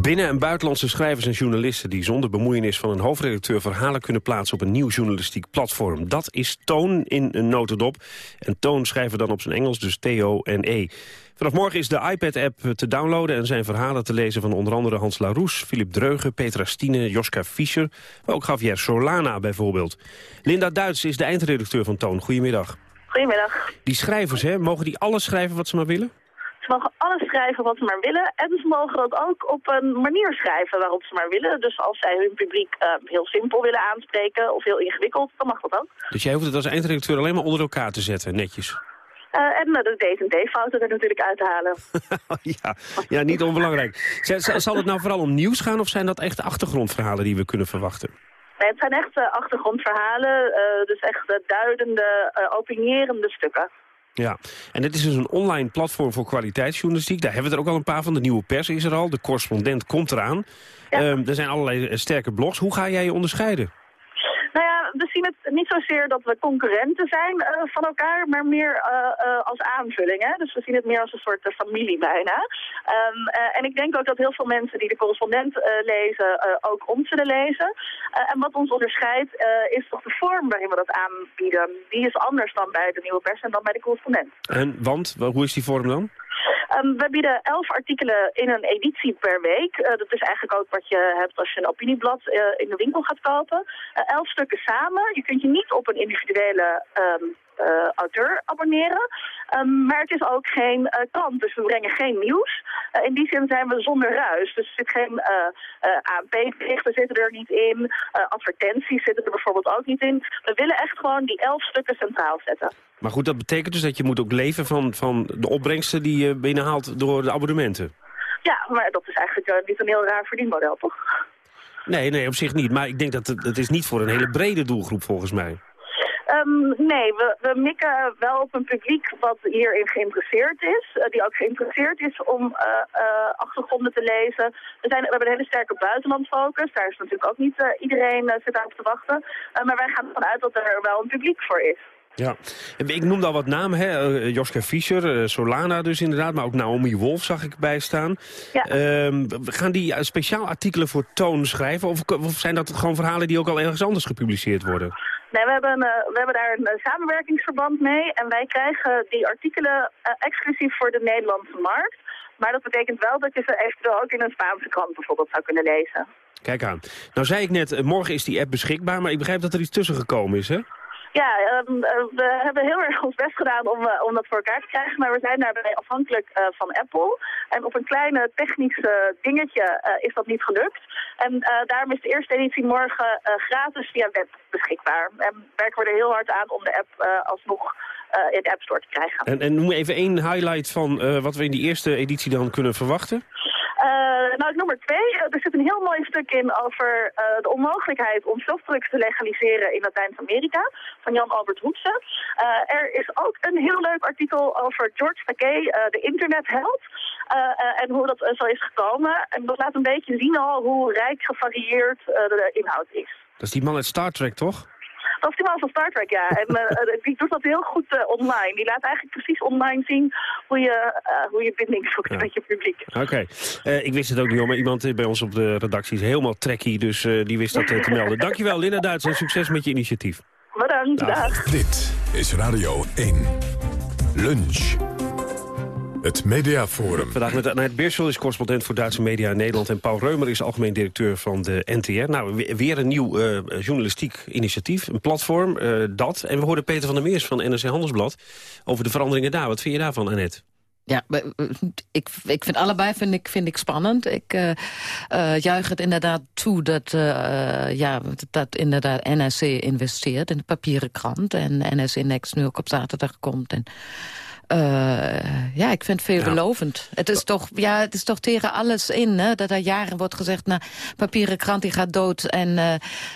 Binnen- en buitenlandse schrijvers en journalisten... die zonder bemoeienis van een hoofdredacteur verhalen kunnen plaatsen... op een nieuw journalistiek platform. Dat is Toon in een notendop. En Toon schrijven dan op zijn Engels, dus T-O-N-E. Vanaf morgen is de iPad-app te downloaden en zijn verhalen te lezen van onder andere Hans Laroes, Philip Dreugen, Petra Stine, Joska Fischer, maar ook Javier Solana bijvoorbeeld. Linda Duits is de eindredacteur van Toon. Goedemiddag. Goedemiddag. Die schrijvers, hè, mogen die alles schrijven wat ze maar willen? Ze mogen alles schrijven wat ze maar willen. En ze mogen dat ook op een manier schrijven waarop ze maar willen. Dus als zij hun publiek uh, heel simpel willen aanspreken of heel ingewikkeld, dan mag dat ook. Dus jij hoeft het als eindredacteur alleen maar onder elkaar te zetten, netjes? Uh, en uh, de D&D-fouten er natuurlijk uit te halen. ja, ja, niet onbelangrijk. Zal het nou vooral om nieuws gaan of zijn dat echt achtergrondverhalen die we kunnen verwachten? Nee, het zijn echt uh, achtergrondverhalen, dus echt duidende, opinierende stukken. Ja, en dit is dus een online platform voor kwaliteitsjournalistiek. Daar hebben we er ook al een paar van. De Nieuwe Pers is er al, de correspondent komt eraan. Ja. Um, er zijn allerlei sterke blogs. Hoe ga jij je onderscheiden? We zien het niet zozeer dat we concurrenten zijn uh, van elkaar, maar meer uh, uh, als aanvulling. Hè? Dus we zien het meer als een soort familie bijna. Um, en ik denk ook dat heel veel mensen die de correspondent lezen ook ons zullen lezen. en wat ons onderscheidt is toch de vorm waarin we dat aanbieden. Die is anders dan bij de nieuwe pers en dan bij de correspondent. En want, hoe is die vorm dan? Um, we bieden elf artikelen in een editie per week. Uh, dat is eigenlijk ook wat je hebt als je een opinieblad uh, in de winkel gaat kopen. Uh, elf stukken samen. Je kunt je niet op een individuele uh, auteur abonneren. Um, maar het is ook geen uh, krant, dus we brengen geen nieuws. Uh, in die zin zijn we zonder ruis. Dus er zit geen ANP-berichten zitten er niet in. advertenties zitten er bijvoorbeeld ook niet in. We willen echt gewoon die elf stukken centraal zetten. Maar goed, dat betekent dus dat je moet ook leven van, van de opbrengsten die je binnenhaalt door de abonnementen. Ja, maar dat is eigenlijk niet een heel raar verdienmodel, toch? Nee, nee, op zich niet. Maar ik denk dat het, het is niet voor een hele brede doelgroep volgens mij. Um, nee, we, we mikken wel op een publiek wat hierin geïnteresseerd is. Uh, die ook geïnteresseerd is om uh, uh, achtergronden te lezen. We, zijn, we hebben een hele sterke buitenlandfocus. Daar is natuurlijk ook niet iedereen zit op te wachten. maar wij gaan ervan uit dat er wel een publiek voor is. Ja, ik noemde al wat namen, hè? Joska Fischer, Solana dus inderdaad, maar ook Naomi Wolf zag ik bijstaan. Ja. Uh, gaan die speciaal artikelen voor Toon schrijven of, of zijn dat gewoon verhalen die ook al ergens anders gepubliceerd worden? Nee, we hebben, uh, we hebben daar een samenwerkingsverband mee. En wij krijgen die artikelen uh, exclusief voor de Nederlandse markt. Maar dat betekent wel dat je ze eventueel ook in een Spaanse krant bijvoorbeeld zou kunnen lezen. Kijk aan. Nou zei ik net, morgen is die app beschikbaar, maar ik begrijp dat er iets tussen gekomen is, hè? Ja, eh, we hebben heel erg ons best gedaan om, eh, om dat voor elkaar te krijgen, maar we zijn daarbij afhankelijk eh, van Apple. En op een kleine technische dingetje is dat niet gelukt. En daarom is de eerste editie morgen gratis via web beschikbaar. En werken we er heel hard aan om de app alsnog in de App Store te krijgen. En, en noem even één highlight van wat we in die eerste editie dan kunnen verwachten. Eh, nou, ik noem er twee. Eh, er zit een heel mooi stuk in over eh, de onmogelijkheid om softdrugs te legaliseren in Latijns-Amerika, van Jan Albert Hoetse. Eh, er is ook een heel leuk artikel over George Takei, de internetheld, en hoe dat zo is gekomen. En dat laat een beetje zien al hoe rijk gevarieerd de inhoud is. Dat is die man uit Star Trek, toch? Dat is die man van Star Trek, ja. En uh, die doet dat heel goed uh, online. Die laat eigenlijk precies online zien hoe je, uh, hoe je binding zoekt ja. met je publiek. Oké. Okay. ik wist het ook niet, hoor, maar iemand bij ons op de redactie is helemaal trekkie, dus die wist dat te melden. Dankjewel, Linda Duits, en succes met je initiatief. Bedankt, dag. dag. Dit is Radio 1. Lunch. Het Mediaforum. Vandaag met Annette Beersel is correspondent voor Duitse media in Nederland... en Paul Reumer is algemeen directeur van de NTR. Nou, weer een nieuw uh, journalistiek initiatief, een platform, uh, dat. En we hoorden Peter van der Meers van NRC Handelsblad... over de veranderingen daar. Wat vind je daarvan, Annette? Ja, ik, ik vind allebei vind ik, vind ik spannend. Ik uh, uh, juich het inderdaad toe dat, uh, ja, dat inderdaad NRC investeert in de papieren krant. En NRC Next nu ook op zaterdag komt. En, uh, ja, ik vind het veelbelovend. Ja. Het, is toch, ja, het is toch tegen alles in, hè? dat er jaren wordt gezegd... nou, papieren krant die gaat dood. En uh,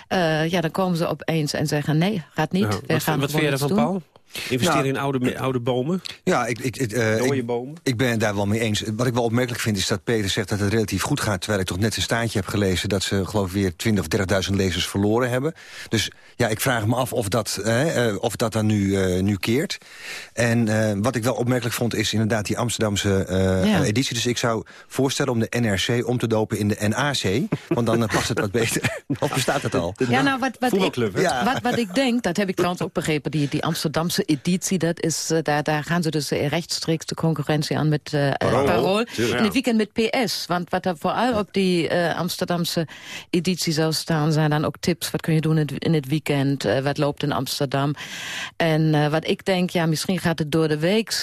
uh, ja, dan komen ze opeens en zeggen... nee, gaat niet. Ja, wat, gaan wat vind je daarvan, Paul? Investeren nou, in oude, oude bomen? Ja, ik, ik, uh, ik, bomen? ik ben het daar wel mee eens. Wat ik wel opmerkelijk vind is dat Peter zegt dat het relatief goed gaat... terwijl ik toch net een staartje heb gelezen... dat ze geloof ik weer 20 of 30.000 lezers verloren hebben. Dus ja, ik vraag me af of dat, uh, of dat dan nu, uh, nu keert. En wat ik wel opmerkelijk vond is inderdaad die Amsterdamse ja. editie. Dus ik zou voorstellen om de NRC om te dopen in de NAC. Want dan past het wat beter. of bestaat het al? Ja, nou, wat, wat, ik, ja. wat, wat ik denk, dat heb ik trouwens ook begrepen... die, die Amsterdamse editie, dat is, uh, daar, daar gaan ze dus rechtstreeks de concurrentie aan met uh, Parool. Het weekend met PS. Want wat er vooral op die Amsterdamse editie zou staan... zijn dan ook tips, wat kun je doen in het, in het weekend, wat loopt in Amsterdam. En wat ik denk, ja, misschien gaat het door de week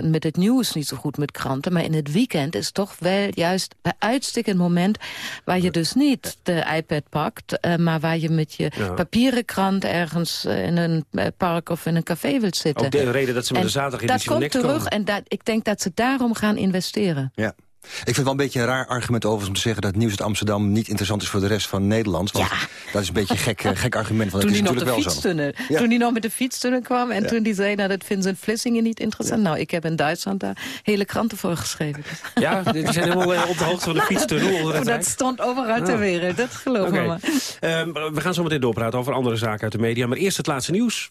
met het nieuws niet zo goed met kranten... maar in het weekend is toch wel juist bij uitstek een moment... waar je dus niet de iPad pakt, maar waar je met je ja. papieren krant... ergens in een park of in een café wilt zitten. Ook de reden dat ze met en de zaterdag Dat komt niks terug komen. en dat, ik denk dat ze daarom gaan investeren. Ja. Ik vind het wel een beetje een raar argument over om te zeggen... dat Nieuws uit Amsterdam niet interessant is voor de rest van Nederland. Want ja. dat is een beetje een gek, gek argument. Want toen het is hij nog natuurlijk de wel fietstunnel, zo. Ja. Toen hij nog met de fietstunnel kwam en ja. toen hij zei... nou, dat vinden ze in Vlissingen niet interessant. Nou, ik heb in Duitsland daar hele kranten voor geschreven. Ja, die zijn helemaal uh, op de hoogte van de fietstunnel. oh, dat stond overal ter wereld, dat geloof okay. me. Uh, we gaan zo meteen doorpraten over andere zaken uit de media. Maar eerst het laatste nieuws.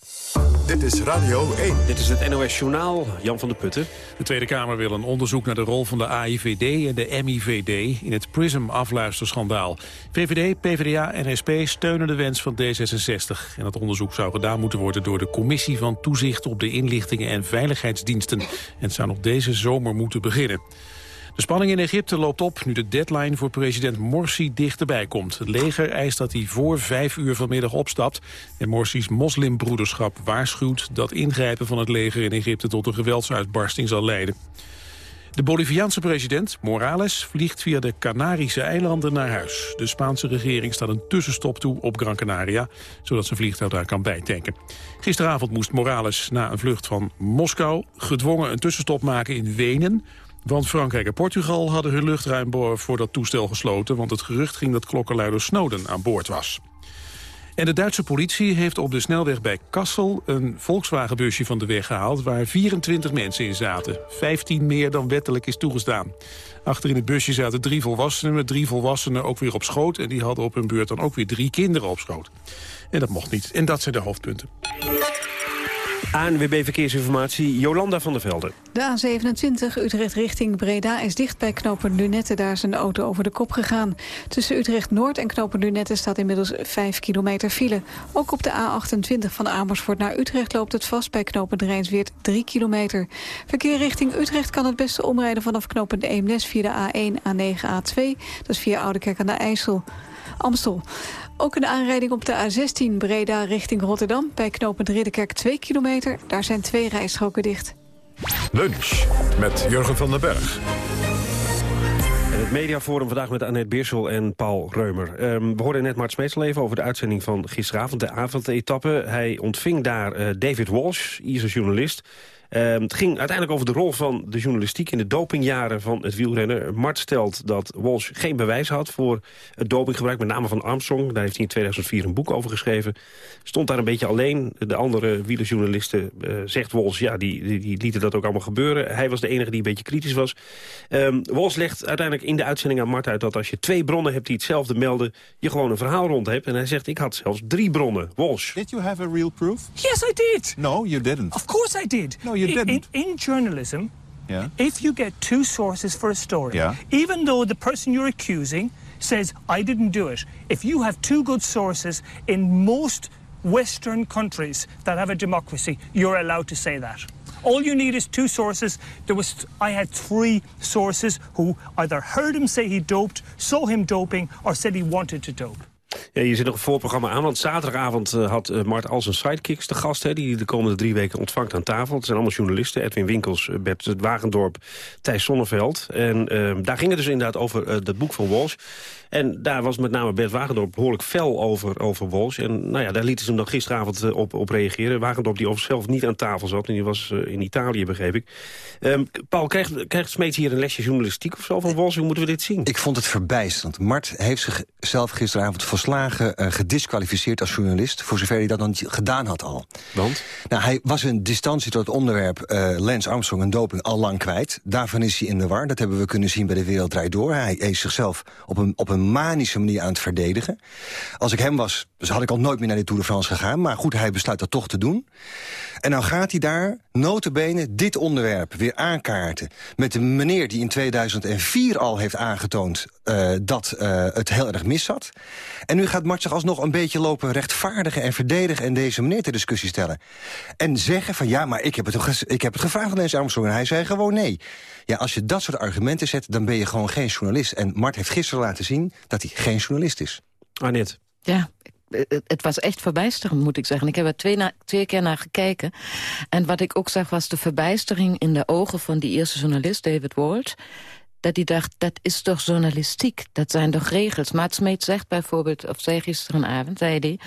Dit is Radio 1. Dit is het NOS Journaal. Jan van der Putten. De Tweede Kamer wil een onderzoek naar de rol van de AIVD en de MIVD in het PRISM-afluisterschandaal. VVD, PvdA en SP steunen de wens van D66. En dat onderzoek zou gedaan moeten worden door de Commissie van Toezicht op de Inlichtingen en Veiligheidsdiensten. En het zou nog deze zomer moeten beginnen. De spanning in Egypte loopt op nu de deadline voor president Morsi dichterbij komt. Het leger eist dat hij voor vijf uur vanmiddag opstapt. En Morsi's moslimbroederschap waarschuwt dat ingrijpen van het leger in Egypte tot een geweldsuitbarsting zal leiden. De Boliviaanse president, Morales, vliegt via de Canarische eilanden naar huis. De Spaanse regering staat een tussenstop toe op Gran Canaria... zodat zijn vliegtuig daar kan bijtanken. Gisteravond moest Morales na een vlucht van Moskou... gedwongen een tussenstop maken in Wenen... Want Frankrijk en Portugal hadden hun luchtruim voor dat toestel gesloten... want het gerucht ging dat klokkenluider Snowden aan boord was. En de Duitse politie heeft op de snelweg bij Kassel... een Volkswagenbusje van de weg gehaald waar 24 mensen in zaten. 15 meer dan wettelijk is toegestaan. Achter in het busje zaten drie volwassenen... met drie volwassenen ook weer op schoot... en die hadden op hun beurt dan ook weer drie kinderen op schoot. En dat mocht niet. En dat zijn de hoofdpunten. ANWB Verkeersinformatie, Jolanda van der Velde. De A27 Utrecht richting Breda is dicht bij knopen Lunette. Daar is een auto over de kop gegaan. Tussen Utrecht-Noord en knopen Lunette staat inmiddels 5 kilometer file. Ook op de A28 van Amersfoort naar Utrecht loopt het vast bij knopen Rijnsweert 3 kilometer. Verkeer richting Utrecht kan het beste omrijden vanaf knopen Eemnes via de A1, A9, A2. Dat is via Oudekerk aan de IJssel. Amstel. Ook een aanrijding op de A16 Breda richting Rotterdam. Bij knooppunt Ridderkerk 2 kilometer. Daar zijn twee rijstroken dicht. Lunch met Jurgen van den Berg. En het mediaforum vandaag met Annette Beersel en Paul Reumer. Ehm, we hoorden net Mart Smeetsel even over de uitzending van gisteravond, de avondetappe. Hij ontving daar uh, David Walsh, Ierse journalist... Ehm, het ging uiteindelijk over de rol van de journalistiek in de dopingjaren van het wielrennen. Mart stelt dat Walsh geen bewijs had voor het dopinggebruik, met name van Armstrong. Daar heeft hij in 2004 een boek over geschreven. Stond daar een beetje alleen. De andere wielerjournalisten, uh, zegt Walsh, ja, die, die, die, lieten dat ook allemaal gebeuren. Hij was de enige die een beetje kritisch was. Um, Walsh legt uiteindelijk in de uitzending aan Mart uit dat als je twee bronnen hebt die hetzelfde melden, je gewoon een verhaal rond hebt. En hij zegt, ik had zelfs drie bronnen. Walsh. Did you have a real proof? Yes, I did. No, you didn't. Of course I did. No, you didn't. In, in journalism, Yeah. if you get two sources for a story, Yeah. even though the person you're accusing says, I didn't do it, if you have two good sources in most Western countries that have a democracy, you're allowed to say that. All you need is two sources. There was, I had three sources who either heard him say he doped, saw him doping, or said he wanted to dope. Ja, je zit nog een voorprogramma aan, want zaterdagavond uh, had uh, Mart al zijn sidekicks de gast... Hè, die de komende drie weken ontvangt aan tafel. Het zijn allemaal journalisten, Edwin Winkels, Bert Wagendorp, Thijs Sonneveld. En uh, daar ging het dus inderdaad over het boek van Walsh. En daar was met name Bert Wagendorp behoorlijk fel over, over Walsh. En nou ja, daar lieten ze hem dan gisteravond op, op reageren. Wagendorp die zelf niet aan tafel zat, en die was in Italië, begreep ik. Um, Paul, krijgt, krijgt Smeets hier een lesje journalistiek of zo van Walsh? Hoe moeten we dit zien? Ik vond het verbijsterend. Mart heeft zichzelf gisteravond volslagen uh, gedisqualificeerd als journalist... voor zover hij dat dan gedaan had al. Want? Nou, hij was een distantie tot het onderwerp uh, Lance Armstrong en doping al lang kwijt. Daarvan is hij in de war. Dat hebben we kunnen zien bij de Wereld Draait Door. Hij is zichzelf op een, op een manische manier aan het verdedigen. Als ik hem was, dus had ik al nooit meer naar de Tour de France gegaan. Maar goed, hij besluit dat toch te doen. En nou gaat hij daar, notabene, dit onderwerp weer aankaarten... met de meneer die in 2004 al heeft aangetoond uh, dat uh, het heel erg mis zat. En nu gaat Mart zich alsnog een beetje lopen rechtvaardigen en verdedigen... en deze meneer ter discussie stellen. En zeggen van ja, maar ik heb het, ik heb het gevraagd aan deze Armstrong... en hij zei gewoon nee. Ja, als je dat soort argumenten zet, dan ben je gewoon geen journalist. En Mart heeft gisteren laten zien dat hij geen journalist is. Annette. Ja, het was echt verbijsterend, moet ik zeggen. Ik heb er twee, keer naar gekeken. En wat ik ook zag was de verbijstering in de ogen van die eerste journalist, David Walsh dat hij dacht, dat is toch journalistiek, dat zijn toch regels. Maat Smeet zegt bijvoorbeeld, of zei gisterenavond, zei hij...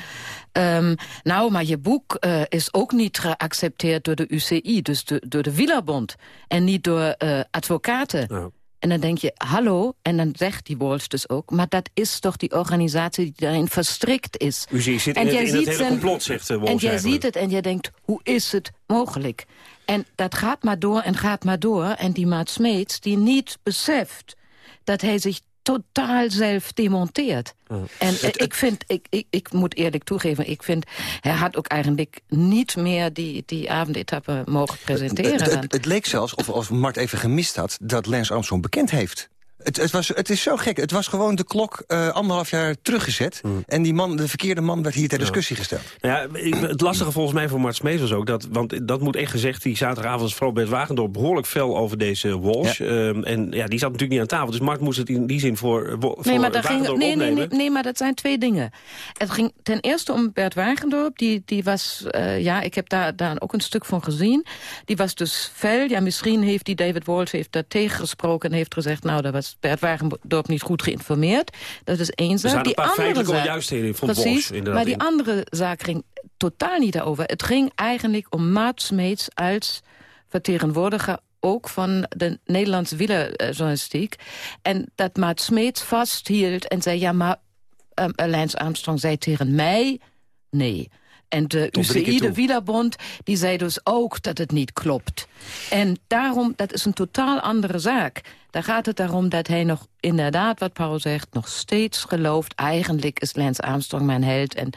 Um, nou, maar je boek uh, is ook niet geaccepteerd door de UCI, dus door de Wielerbond... en niet door uh, advocaten. Ja. En dan denk je, hallo, en dan zegt die Walsh dus ook... maar dat is toch die organisatie die daarin verstrikt is. U zit in, en het, in het hele complot, zegt Walsh En jij eigenlijk. ziet het en jij denkt, hoe is het mogelijk? En dat gaat maar door en gaat maar door. En die Maat Smeets, die niet beseft dat hij zich totaal zelf demonteert. Ja. En het, ik vind, ik, ik, ik moet eerlijk toegeven, ik vind, hij had ook eigenlijk niet meer die, die avondetappe mogen presenteren. Het, het, het, leek zelfs, of, of Mart even gemist had, dat Lance Armstrong bekend heeft. Het, het, was, het is zo gek. Het was gewoon de klok uh, anderhalf jaar teruggezet. Mm. En die man, de verkeerde man werd hier ter discussie ja. gesteld. Nou ja, het lastige volgens mij voor Mart Smees was ook... Dat, want dat moet echt gezegd, die zaterdagavond was vooral Bert Wagendorp... behoorlijk fel over deze Walsh. Ja. Um, en ja, die zat natuurlijk niet aan tafel. Dus Mart moest het in die zin voor, voor nee, maar dat Wagendorp ging, nee. Nee, nee, nee, maar dat zijn twee dingen. Het ging ten eerste om Bert Wagendorp. Die, die was, uh, ja, ik heb daar, daar ook een stuk van gezien. Die was dus fel. Ja, misschien heeft die David Walsh heeft daar tegengesproken... en heeft gezegd, nou, dat was Bert Wagendorp dorp niet goed geïnformeerd. Dat is één zaak. Er die een paar andere zaak, van precies, maar die andere zaak ging totaal niet daarover. Het ging eigenlijk om Maat Smeets als vertegenwoordiger ook van de Nederlandse wielerjournalistiek. En dat Maat Smeets vasthield en zei... ja, maar um, Lance Armstrong zei tegen mij... nee. En de UCI, de Wielerbond, die zei dus ook dat het niet klopt. En daarom, dat is een totaal andere zaak. Daar gaat het daarom dat hij nog inderdaad, wat Paul zegt... nog steeds gelooft, eigenlijk is Lance Armstrong mijn held... En,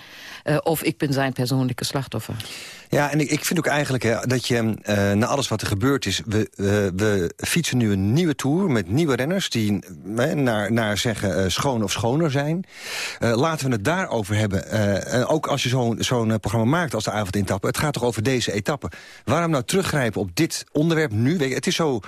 uh, of ik ben zijn persoonlijke slachtoffer. Ja, en ik, vind ook eigenlijk dat je, uh, na alles wat er gebeurd is... We, we fietsen nu een nieuwe Tour met nieuwe renners... die naar, naar zeggen uh, schoon of schoner zijn. Laten we het daarover hebben. Uh, ook als je zo'n programma maakt als de avondetappe. Het gaat toch over deze etappe. Waarom nou teruggrijpen op dit onderwerp nu? Het is zo...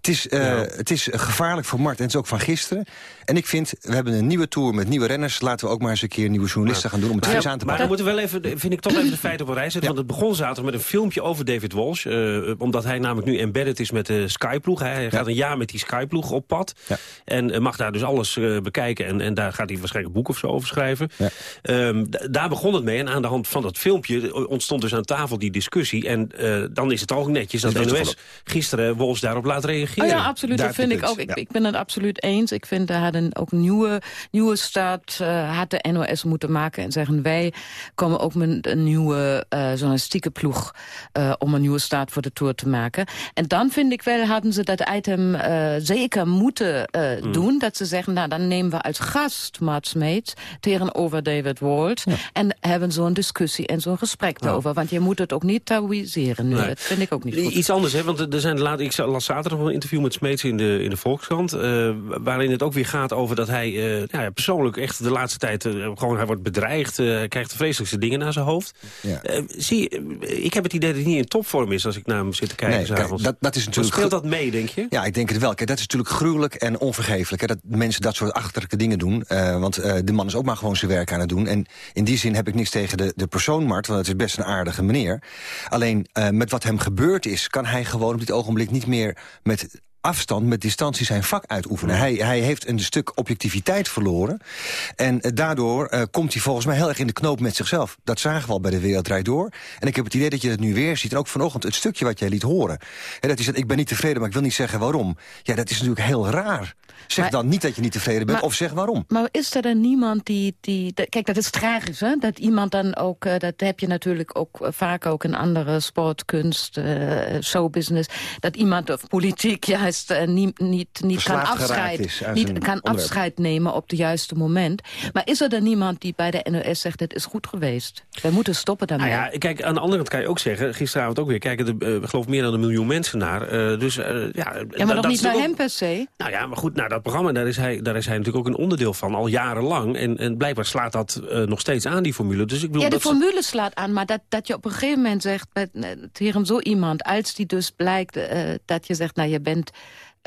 Het is, uh, het is gevaarlijk voor Mart en het is ook van gisteren. En ik vind, we hebben een nieuwe tour met nieuwe renners. Laten we ook maar eens een keer nieuwe journalisten gaan doen om het vis aan te pakken. Maar dan moeten we wel even, vind ik toch even de feiten op een rij zetten. Want het begon zaterdag met een filmpje over David Walsh. Uh, omdat hij namelijk nu embedded is met de Skyploeg. Hij gaat een jaar met die Skyploeg op pad. En mag daar dus alles bekijken. En, en daar gaat hij waarschijnlijk een boek of zo over schrijven. Um, daar begon het mee. En aan de hand van dat filmpje ontstond dus aan tafel die discussie. En dan is het ook netjes dat, dat de NOS gisteren Wolfs daarop laat reageren. Oh ja, absoluut. dat vind ik ook. Ik, ik, ben het absoluut eens. Ik vind dat een ook een nieuwe, nieuwe start uh, had de NOS moeten maken. En zeggen wij komen ook met een nieuwe uh, journalistieke ploeg... om een nieuwe start voor de Tour te maken. En dan vind ik wel, hadden ze dat item zeker moeten mm. doen. Dat ze zeggen, nou dan nemen we als gast Mart Smeets tegenover David Walt. En hebben zo'n discussie en zo'n gesprek erover. Want je moet het ook niet taboeiseren nu. Dat vind ik ook niet goed. Iets anders, hè? want er zijn laat, ik las zaterdag interview met Smeets in de, in de Volkskrant. Uh, waarin het ook weer gaat over dat hij uh, ja, persoonlijk echt de laatste tijd... Uh, gewoon hij wordt bedreigd, hij krijgt de vreselijkste dingen naar zijn hoofd. Ja. zie, ik heb het idee dat hij niet in topvorm is als ik naar hem zit te kijken. Nee, kijk, dat, dat is natuurlijk speelt dat mee, denk je? Ja, ik denk het wel. Kijk, dat is natuurlijk gruwelijk en onvergeeflijk. Hè, dat mensen dat soort achterlijke dingen doen. want de man is ook maar gewoon zijn werk aan het doen. En in die zin heb ik niks tegen de, de persoon Mart, want het is best een aardige meneer. Alleen met wat hem gebeurd is, kan hij gewoon op dit ogenblik niet meer met afstand, met distantie zijn vak uitoefenen. Hij, hij heeft een stuk objectiviteit verloren. En eh, daardoor uh, komt hij volgens mij heel erg in de knoop met zichzelf. Dat zagen we al bij de Wereldrijd Door. En ik heb het idee dat je het nu weer ziet. En ook vanochtend het stukje wat jij liet horen. En dat is dat ik ben niet tevreden, maar ik wil niet zeggen waarom. Ja, dat is natuurlijk heel raar. Zeg dan niet dat je niet tevreden bent, of zeg waarom. Maar is er dan niemand die... die kijk, dat is tragisch, hè? Dat iemand dan ook... Uh, dat heb je natuurlijk ook vaak ook in andere sport, kunst, uh, showbusiness... dat iemand of politiek juist uh, niet, niet, niet kan, afscheid, niet kan afscheid nemen op het juiste moment. Maar is er dan niemand die bij de NOS zegt... het is goed geweest, wij moeten stoppen daarmee? Nou ja, kijk, aan de andere kant kan je ook zeggen... gisteravond ook weer, kijken er geloof meer dan een miljoen mensen naar. dus, ja, ja, maar nog niet naar hem per se. Nou ja, maar goed, nou, dat programma, daar is, hij, daar is hij natuurlijk ook een onderdeel van, al jarenlang. En, en blijkbaar slaat dat uh, nog steeds aan, die formule. Dus ik bedoel, ja, de dat formule slaat aan, maar dat, dat je op een gegeven moment zegt... Met, tegen zo iemand, als die dus blijkt uh, dat je zegt... nou, je bent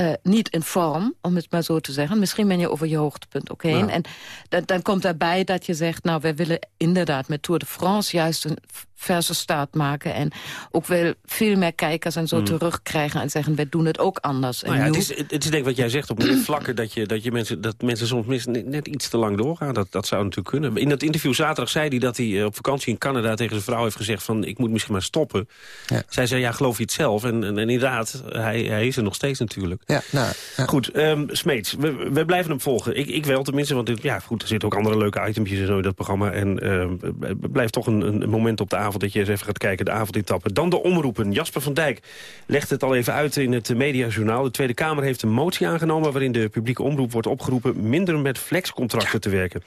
uh, niet in vorm, om het maar zo te zeggen. Misschien ben je over je hoogtepunt ook heen. Ja. En dan, dan komt daarbij dat je zegt... nou, wij willen inderdaad met Tour de France juist een verse staat maken. En ook wel veel meer kijkers en zo mm. terugkrijgen en zeggen... wij doen het ook anders. Nou ja, het, is, het is denk ik wat jij zegt op meer vlakken... dat, je, dat, je mensen, dat mensen soms net iets te lang doorgaan. Dat, dat zou natuurlijk kunnen. In dat interview zaterdag zei hij dat hij eh, op vakantie in Canada... tegen zijn vrouw heeft gezegd van ik moet misschien maar stoppen. Ja. Zij zei ja, geloof je het zelf? En, en, en inderdaad, hij, hij is er nog steeds natuurlijk. Ja, nou, ja. Goed, um, Smeets, we, we, blijven hem volgen. Ik, ik wel tenminste, want ja, goed, er zitten ook andere leuke itempjes en zo in dat programma. En uh, blijft toch een, een moment op de avond dat je eens even gaat kijken, de avondetappe. Dan de omroepen. Jasper van Dijk legt het al even uit in het mediajournaal. De Tweede Kamer heeft een motie aangenomen... waarin de publieke omroep wordt opgeroepen... minder met flexcontracten te werken.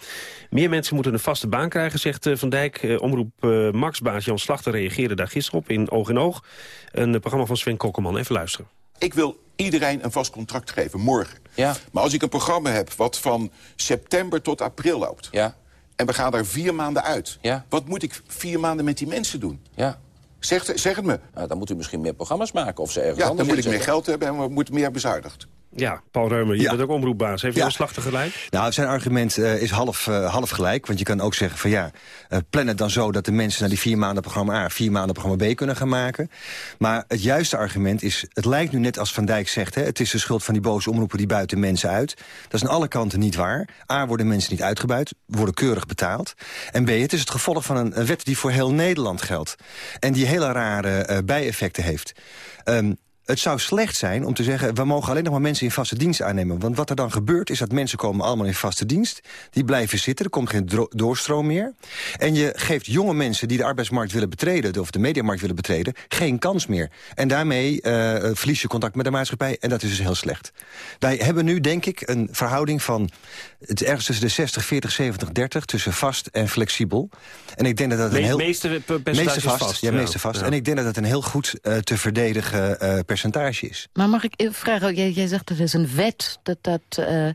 Meer mensen moeten een vaste baan krijgen, zegt Van Dijk. Omroep Max-baas Jan Slachter reageerde daar gisteren op in Oog in Oog. Een programma van Sven Kokkelman. Even luisteren. Ik wil iedereen een vast contract geven, morgen. Ja. Maar als ik een programma heb wat van september tot april loopt... Ja. En we gaan daar vier maanden uit... Ja. wat moet ik vier maanden met die mensen doen? Ja. Zeg, zeg het me. Nou, dan moet u misschien meer programma's maken of ze ergens ja, anders dan moet ik meer geld hebben en we moeten meer bezuinigd. Ja, Paul Reumer, je ja. bent ook omroepbaas. Heeft u ja. een slachter gelijk? Nou, zijn argument uh, is half, uh, half gelijk. Want je kan ook zeggen van ja, uh, plan het dan zo... dat de mensen naar die vier maanden programma A... vier maanden programma B kunnen gaan maken. Maar het juiste argument is... het lijkt nu net als Van Dijk zegt... Hè, het is de schuld van die boze omroepen die buiten mensen uit. Dat is aan alle kanten niet waar. A, worden mensen niet uitgebuit, worden keurig betaald. En B, het is het gevolg van een, een wet die voor heel Nederland geldt. En die hele rare bijeffecten heeft. Um, het zou slecht zijn om te zeggen... we mogen alleen nog maar mensen in vaste dienst aannemen. Want wat er dan gebeurt is dat mensen komen allemaal in vaste dienst. Die blijven zitten, er komt geen doorstroom meer. En je geeft jonge mensen die de arbeidsmarkt willen betreden... of de mediamarkt willen betreden, geen kans meer. En daarmee uh, verlies je contact met de maatschappij. En dat is dus heel slecht. Wij hebben nu, denk ik, een verhouding van... het ergens tussen de 60, 40, 70, 30... tussen vast en flexibel. En ik denk dat dat een heel... Meeste, meeste vast, vast. Ja, meeste vast. Ja. En ik denk dat dat een heel goed uh, te verdedigen uh, percentage is. Maar mag ik vragen, jij, jij zegt dat is een wet dat dat uh, uh,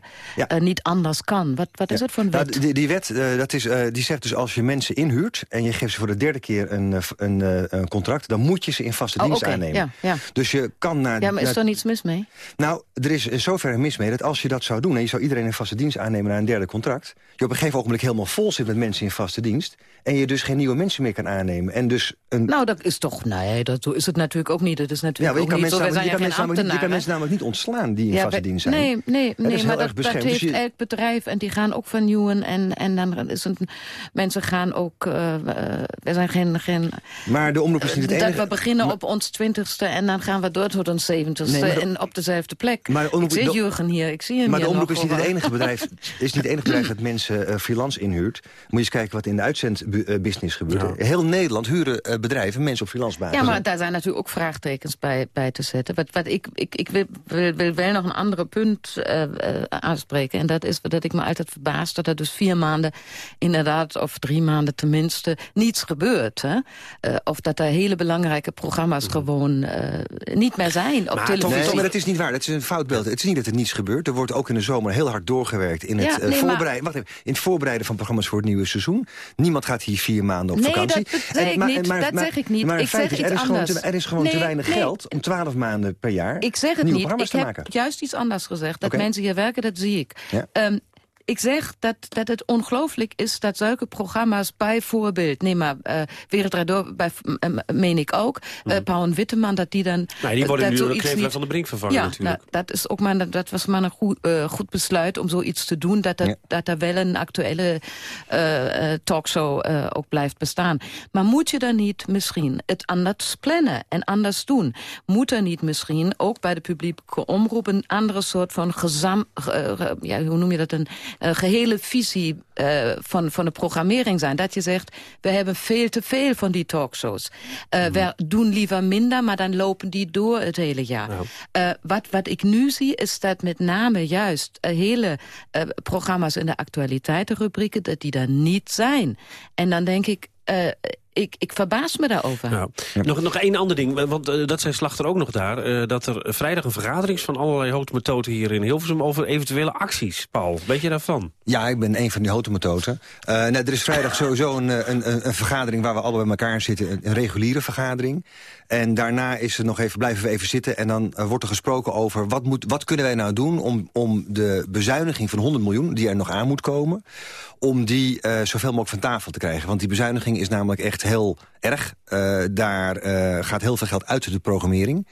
niet anders kan. Wat, wat is ja. het voor een Nou, wet? die, die wet uh, dat is, die zegt dus als je mensen inhuurt... en je geeft ze voor de derde keer een, een, een contract... dan moet je ze in vaste oh, dienst okay. aannemen. Ja, ja. Dus je kan naar... Ja, maar is naar, er niets mis mee? Nou, er is in zoverre mis mee dat als je dat zou doen... en je zou iedereen in vaste dienst aannemen naar een derde contract... je op een gegeven ogenblik helemaal vol zit met mensen in vaste dienst... en je dus geen nieuwe mensen meer kan aannemen. En dus een... Nou, dat is toch... Nee, dat is het natuurlijk ook niet. Het is Ja, natuurlijk maar je ook kan, niet mensen namelijk, je, kan ja mensen namelijk, je kan mensen namelijk niet ontslaan die in Ja, vaste dienst zijn. Nee, nee, dat nee maar dat, dat beschermd. Dus heeft je- elk bedrijf en die gaan ook vernieuwen. En, en dan is het, mensen gaan ook... eh, eh, we zijn geen... geen Maar de omroep is niet het dat enige... we beginnen op ons twintigste en dan gaan we door tot ons zeventigste Nee, en op dezelfde plek. Maar de omroep- ik zie de- Jurgen hier, ik zie hem Maar de omroep is niet het enige bedrijf, is niet het enige bedrijf dat mensen eh, freelance inhuurt. Moet je eens kijken wat in de uitzendbusiness gebeurt. Heel Nederland huren eh, bedrijven mensen op freelance basis. Ja, maar daar zijn natuurlijk ook vraagtekens bij, bij te zetten. Wat, wat ik, ik, ik wil, wil, wil wel nog een andere punt eh, eh, aanspreken. En dat is dat ik me altijd verbaas dat er dus vier maanden... inderdaad, of drie maanden tenminste, niets gebeurt. Hè? Eh, of dat er hele belangrijke programma's gewoon eh, niet meer zijn op televisie. Nee, maar dat is niet waar. Dat is een foutbeeld. Het is niet dat er niets gebeurt. Er wordt ook in de zomer heel hard doorgewerkt in het, Ja, eh, nee, maar- voorbereiden, wacht even, in het voorbereiden van programma's voor het nieuwe seizoen. Niemand gaat hier vier maanden op Nee, vakantie. dat zeg ik niet. Dat zeg ik niet. Maar Ik zeg is, er is gewoon, te, er is gewoon te weinig geld om twaalf maanden per jaar Ik zeg het nieuwe niet. programma's Ik te heb maken. juist iets anders gezegd. Dat mensen hier werken, dat zie ik. Ja. Ehm, ik zeg dat, dat het ongelooflijk is dat zulke programma's bijvoorbeeld... nee, maar uh, Wereld Draait Door, bij, m- meen ik ook, uh, Paul en Witteman, dat die dan... Nee, Mhm. die worden dat nu door niet- van de Brink vervangen ja, natuurlijk. nou, dat, is ook maar, dat was maar een goed, eh, goed besluit om zoiets te doen... dat, er, dat er wel een actuele eh, eh, talkshow eh, ook blijft bestaan. Maar moet je dan niet misschien het anders plannen en anders doen? Moet er niet misschien ook bij de publieke omroep... een andere soort van gezam... ge- ge- ja, hoe noem je dat? Een eh, gehele visie eh, van, van de programmering zijn. Dat je zegt, we hebben veel te veel van die talkshows. Eh, We doen liever minder, maar dan lopen die door het hele jaar. Eh, wat, wat ik nu zie, is dat met name juist eh, hele eh, programma's in de actualiteitenrubrieken... dat die daar niet zijn. En dan denk ik... eh, ik, ik verbaas me daarover. Nou, nog, nog één ander ding, want eh, dat zei Slachter ook nog daar... eh, dat er vrijdag een vergadering is van allerlei houtmethoden hier in Hilversum... over eventuele acties. Paul, weet je daarvan? Ja, ik ben een van die hotemetoten. Uh, nou, er is vrijdag sowieso een, een, een, een vergadering waar we allemaal bij elkaar zitten. Een, een reguliere vergadering. En daarna is er nog even, blijven we even zitten. En dan uh, wordt er gesproken over wat, moet, wat kunnen wij nou doen... om, om de bezuiniging van 100 miljoen, die er nog aan moet komen... om die uh, zoveel mogelijk van tafel te krijgen. Want die bezuiniging is namelijk echt heel erg. Uh, daar uh, gaat heel veel geld uit de programmering.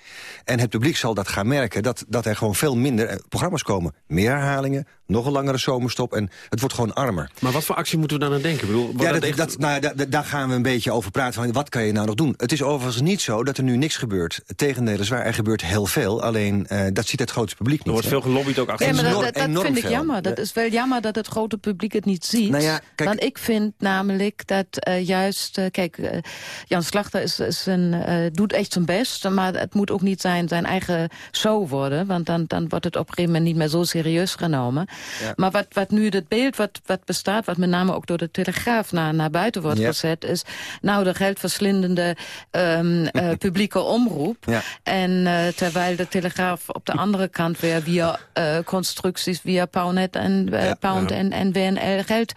En het publiek zal dat gaan merken... dat, dat er gewoon veel minder programma's komen. Meer herhalingen, nog een langere zomerstop... en het wordt gewoon armer. Maar wat voor actie moeten we dan aan denken? Ik bedoel, ja, dat, echt... dat, nou, da, da, daar gaan we een beetje over praten. Van, wat kan je nou nog doen? Het is overigens niet zo dat er nu niks gebeurt. Tegendeel is waar, er gebeurt heel veel. Alleen, uh, dat ziet het grote publiek niet. Er wordt hè? veel gelobbyd ook achter. Ja, maar dat, dat, dat enorm vind ik veel. jammer. Dat is wel jammer dat het grote publiek het niet ziet. Nou ja, kijk- Want ik vind namelijk dat uh, juist... Kijk, uh, Jan Slachter is, is een, uh, doet echt zijn best. Maar het moet ook niet zijn, zijn eigen show worden. Want dan, dan wordt het op een gegeven moment niet meer zo serieus genomen. Ja. Maar wat, wat nu het beeld wat, wat bestaat... wat met name ook door de Telegraaf naar, naar buiten wordt Ja. gezet... is nou de geldverslindende um, uh, publieke omroep. Ja. En terwijl de Telegraaf op de andere kant weer via constructies... via Pownet en, Pound. En, en WNL geld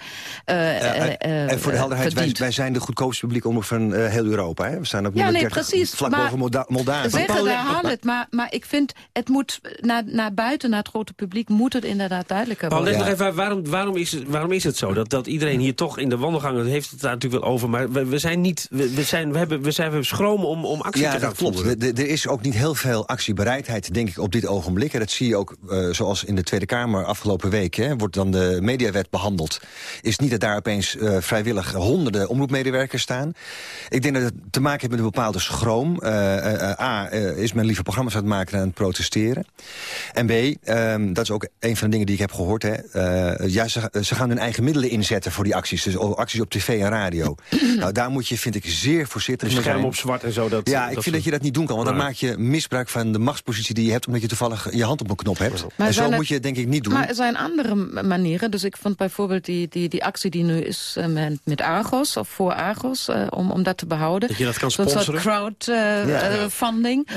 en voor de helderheid, wij, wij zijn de goedkoopste publieke omroep van uh, heel Europa. Hè? We staan op Ja, nee, 30, precies. vlak maar boven Molda Moldavië. Zeggen, daar haal het. Maar, maar ik vind, het moet naar, naar buiten, naar het grote publiek... moet het inderdaad duidelijker Paul, leg worden. nog even, waarom, waarom, is het, waarom is het zo? Dat, dat iedereen hier toch in de wandelgangen heeft het daar natuurlijk wel over. Maar we, we zijn niet, we, we, zijn, we, hebben, we zijn we schroom om, om actie Ja, te gaan dat klopt. Er er is ook niet heel veel actiebereidheid, denk ik, op dit ogenblik. En dat zie je ook, uh, zoals in de Tweede Kamer afgelopen week... Hè, wordt dan de mediawet behandeld. Is niet dat daar opeens uh, vrijwillig honderden omroepmedewerkers staan. Ik denk dat het te maken heeft met een bepaalde schroom. Uh, A, is men liever programma's aan het maken en aan het protesteren. En B, um, dat is ook een van de dingen die ik heb gehoord... Hè, ja, ze, ze, gaan hun eigen middelen inzetten voor die acties. Dus acties op tv en radio. nou, daar moet je, vind ik, zeer voorzichtig zijn. scherm op zwart en zo. Dat, Ja, ik dat vind dat je dat niet doen kan. Want dan maak je misbruik van de machtspositie die je hebt... omdat je toevallig je hand op een knop hebt. Maar en zo het- moet je het denk ik niet doen. Maar er zijn andere manieren. Dus ik vond bijvoorbeeld die, die, die actie die nu is met, met Argos, of voor Argos... Uh, om, om dat te behouden. Dat je dat kan sponsoren? soort crowdfunding.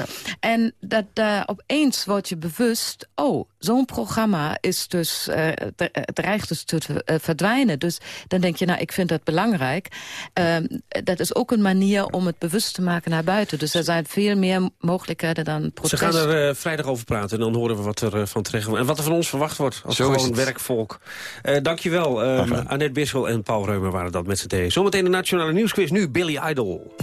en dat daar opeens word je bewust... oh, zo'n programma is dus, uh, dreigt dus te uh, verdwijnen. Dus dan denk je, nou, ik vind dat belangrijk. Uh, dat is ook een manier om het bewust te maken naar buiten. Dus er zijn veel meer mogelijkheden dan protest. Ze gaan er vrijdag over praten en dan horen we wat er van terecht En wat er van ons verwacht wordt als Zo gewoon werkvolk. dankjewel. Um, Annette Bissel en Paul Reumer waren dat met z'n tweeën. Zometeen de Nationale Nieuwsquiz. Nu Billy Idol.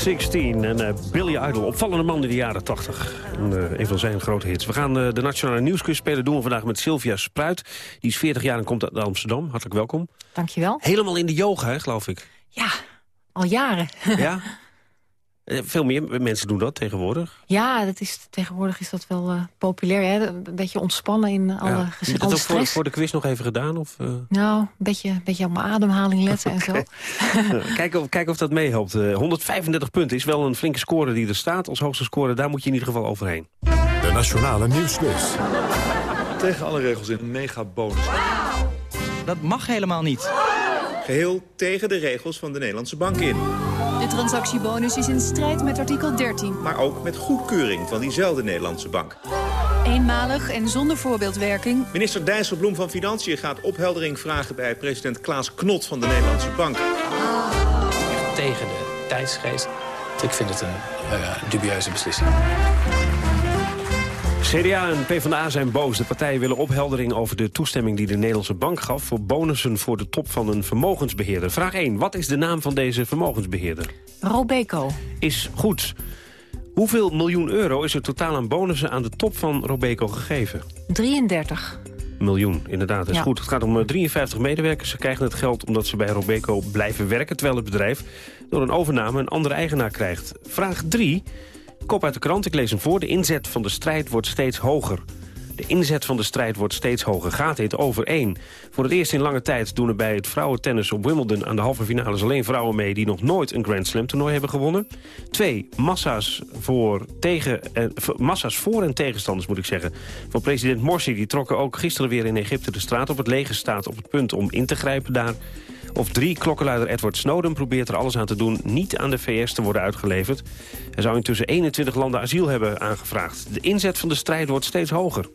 16. Sweet 16 en uh, Billy Idol. Opvallende man in de jaren 80. En, uh, een van zijn grote hits. We gaan uh, de Nationale Nieuwsquiz spelen. doen we vandaag met Sylvia Spruit. Die is 40 jaar en komt uit Amsterdam. Hartelijk welkom. Dankjewel. Helemaal in de yoga, hè, geloof ik. Ja, al jaren. Ja? Veel meer mensen doen dat tegenwoordig. Ja, dat is, tegenwoordig is dat wel uh, populair. Hè? Een beetje ontspannen in alle, ja. Heb je dat ook voor, voor, de quiz nog even gedaan? Of, uh... Nou, een beetje, een beetje op mijn ademhaling letten okay. en zo. kijk, of, kijk of dat meehelpt. Uh, 135 punten is wel een flinke score die er staat. Als hoogste score, daar moet je in ieder geval overheen. De Nationale Nieuwsquiz. Tegen alle regels in een megabonus. Dat mag helemaal niet. Geheel tegen de regels van de Nederlandse Bank in. De transactiebonus is in strijd met artikel 13. Maar ook met goedkeuring van diezelfde Nederlandse bank. Eenmalig en zonder voorbeeldwerking. Minister Dijsselbloem van Financiën gaat opheldering vragen... bij president Klaas Knot van de Nederlandse Bank. Echt tegen de tijdsgeest. Ik vind het een uh, dubieuze beslissing. CDA en PvdA zijn boos. De partijen willen opheldering over de toestemming die de Nederlandse bank gaf... voor bonussen voor de top van een vermogensbeheerder. Vraag 1. Wat is de naam van deze vermogensbeheerder? Robeco. Is goed. Hoeveel miljoen euro is er totaal aan bonussen aan de top van Robeco gegeven? 33 miljoen, inderdaad. Is ja. goed. Het gaat om 53 medewerkers. Ze krijgen het geld omdat ze bij Robeco blijven werken... terwijl het bedrijf door een overname een andere eigenaar krijgt. Vraag 3. Kop uit de krant, ik lees hem voor. De inzet van de strijd wordt steeds hoger. De inzet van de strijd wordt steeds hoger. Gaat dit over één? Voor het eerst in lange tijd doen er bij het vrouwentennis op Wimbledon... aan de halve finales alleen vrouwen mee die nog nooit een Grand Slam toernooi hebben gewonnen. Twee, massa's voor, tegen, eh, massa's voor en tegenstanders moet ik zeggen. Van president Morsi die trokken ook gisteren weer in Egypte de straat op. Het leger staat op het punt om in te grijpen daar. Of drie, klokkenluider Edward Snowden probeert er alles aan te doen... niet aan de VS te worden uitgeleverd. Hij zou intussen 21 landen asiel hebben aangevraagd. De inzet van de strijd wordt steeds hoger.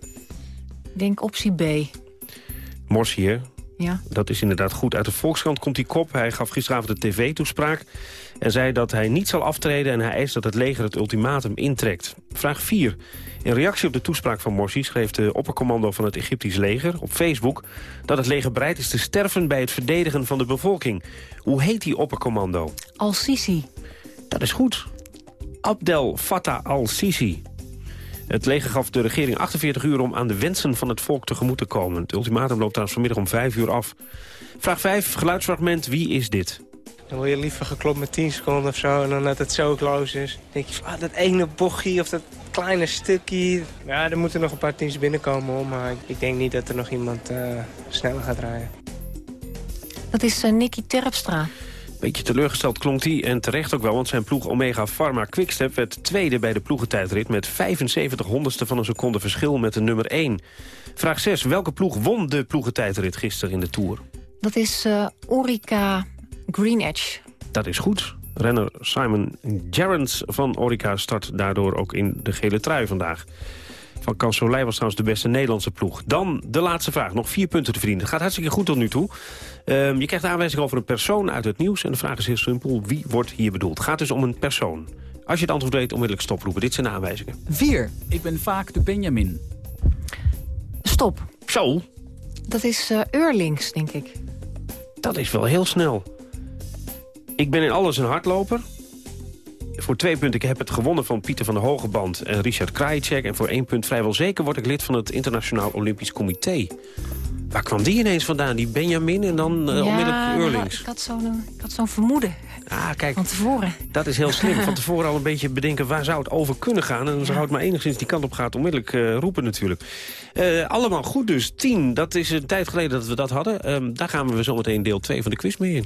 Ik denk optie B. Morsi, hè? Ja. Dat is inderdaad goed. Uit de Volkskrant komt die kop. Hij gaf gisteravond de tv-toespraak en zei dat hij niet zal aftreden... en hij eist dat het leger het ultimatum intrekt. Vraag 4. In reactie op de toespraak van Morsi schreef de oppercommando van het Egyptisch leger op Facebook... dat het leger bereid is te sterven bij het verdedigen van de bevolking. Hoe heet die oppercommando? Al-Sisi. Dat is goed. Abdel Fattah al-Sisi. Het leger gaf de regering 48 uur om aan de wensen van het volk tegemoet te komen. Het ultimatum loopt trouwens vanmiddag om 5 uur af. Vraag 5, geluidsfragment. Wie is dit? Dan word je liever geklopt met 10 seconden of zo. En dan dat het zo close is. Dan denk je van, ah, dat ene bochtje of dat kleine stukje. Ja, er moeten nog een paar teams binnenkomen hoor. Maar ik, ik denk niet dat er nog iemand eh, sneller gaat rijden. Dat is uh, Nicky Terpstra. Beetje teleurgesteld klonk hij en terecht ook wel... want zijn ploeg Omega Pharma Quickstep werd tweede bij de ploegentijdrit... met 75 honderdste van een seconde verschil met de nummer 1. Vraag 6. Welke ploeg won de ploegentijdrit gisteren in de Tour? Dat is uh, Orica Green Edge. Dat is goed. Renner Simon Gerrans van Orica start daardoor ook in de gele trui vandaag. Van Kansolei was trouwens de beste Nederlandse ploeg. Dan de laatste vraag. Nog vier punten te verdienen. Gaat hartstikke goed tot nu toe. Um, je krijgt aanwijzing over een persoon uit het nieuws. En de vraag is heel simpel. Wie wordt hier bedoeld? Het gaat dus om een persoon. Als je het antwoord weet, onmiddellijk stoproepen. Dit zijn de aanwijzingen. 4. Ik ben vaak de Benjamin. Stop. Zo. Dat is uh, Eurlings, denk ik. Dat is wel heel snel. Ik ben in alles een hardloper. Voor twee punten, ik heb het gewonnen van Pieter van der Hogeband en Richard Krajicek. En voor één punt vrijwel zeker word ik lid van het Internationaal Olympisch Comité. Waar kwam die ineens vandaan? Die Benjamin en dan uh, ja, onmiddellijk Eurlings. Ik had zo'n zo'n vermoeden. Ah, kijk, van tevoren. Dat is heel slim. Van tevoren al een beetje bedenken waar zou het over kunnen gaan. En als ja. het maar enigszins die kant op gaat, onmiddellijk uh, roepen natuurlijk. Uh, allemaal goed dus. 10, dat is een tijd geleden dat we dat hadden. Um, daar gaan we zo meteen deel 2 van de quiz mee in.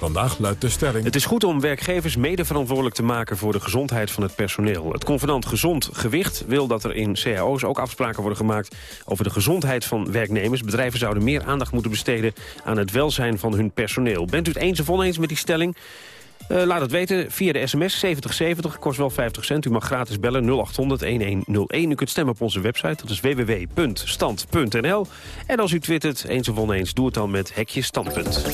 Vandaag luidt de stelling... Het is goed om werkgevers mede verantwoordelijk te maken voor de gezondheid van het personeel. Het convenant Gezond Gewicht wil dat er in cao's ook afspraken worden gemaakt over de gezondheid van werknemers. Bedrijven zouden meer aandacht moeten besteden aan het welzijn van hun personeel. Bent u het eens of oneens met die stelling? Uh, laat het weten via de sms 7070, kost wel 50 cent. U mag gratis bellen 0800-1101. U kunt stemmen op onze website, dat is www.stand.nl. En als u twittert, eens of oneens, doe het dan met hekje standpunt.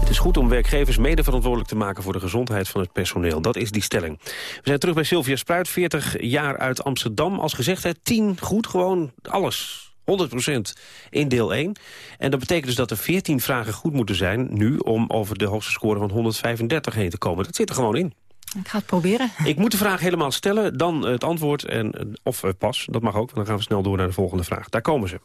Het is goed om werkgevers mede verantwoordelijk te maken... voor de gezondheid van het personeel. Dat is die stelling. We zijn terug bij Sylvia Spruit, 40 jaar uit Amsterdam. Als gezegd, hè, 10 goed, gewoon alles. 100% in deel 1. En dat betekent dus dat er 14 vragen goed moeten zijn... nu om over de hoogste score van 135 heen te komen. Dat zit er gewoon in. Ik ga het proberen. Ik moet de vraag helemaal stellen, dan het antwoord en, of pas. Dat mag ook, dan gaan we snel door naar de volgende vraag. Daar komen ze.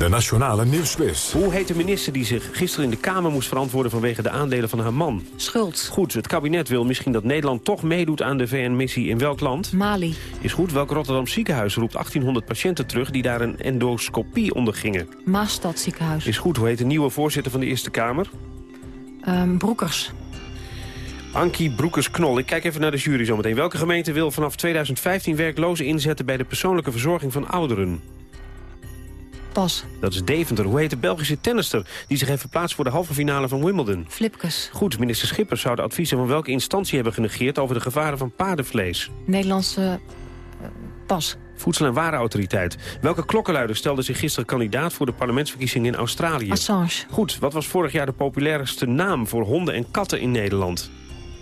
De Nationale Nieuwsquiz. Hoe heet de minister die zich gisteren in de Kamer moest verantwoorden... vanwege de aandelen van haar man? Schuld. Goed, het kabinet wil misschien dat Nederland toch meedoet aan de VN-missie in welk land? Mali. Is goed, welk Rotterdam ziekenhuis roept 1800 patiënten terug... die daar een endoscopie ondergingen? Maastad ziekenhuis. Is goed, hoe heet de nieuwe voorzitter van de Eerste Kamer? Um, Broekers. Ankie Broekers-Knol. Ik kijk even naar de jury zometeen. Welke gemeente wil vanaf 2015 werklozen inzetten... bij de persoonlijke verzorging van ouderen? Pas. Dat is Deventer. Hoe heet de Belgische tennister die zich heeft verplaatst voor de halve finale van Wimbledon? Flipkes. Goed, minister Schippers zou de adviezen van welke instantie hebben genegeerd over de gevaren van paardenvlees? Nederlandse uh, pas. Voedsel- en Warenautoriteit. Welke klokkenluider stelde zich gisteren kandidaat voor de parlementsverkiezingen in Australië? Assange. Goed, wat was vorig jaar de populairste naam voor honden en katten in Nederland?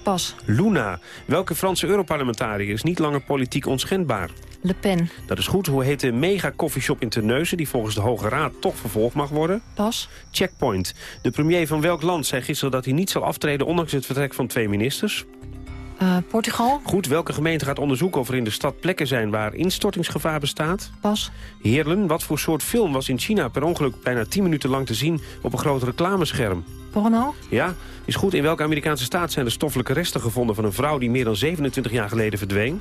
Pas. Luna. Welke Franse Europarlementariër is niet langer politiek onschendbaar? Le Pen. Dat is goed. Hoe heet de mega-koffieshop in Terneuzen... die volgens de Hoge Raad toch vervolgd mag worden? Pas. Checkpoint. De premier van welk land zei gisteren dat hij niet zal aftreden... ondanks het vertrek van twee ministers? Uh, Portugal. Goed. Welke gemeente gaat onderzoeken of er in de stad plekken zijn... waar instortingsgevaar bestaat? Pas. Heerlen. Wat voor soort film was in China per ongeluk... bijna 10 minuten lang te zien op een groot reclamescherm? Porno? Ja, is goed. In welke Amerikaanse staat zijn de stoffelijke resten gevonden... van een vrouw die meer dan 27 jaar geleden verdween?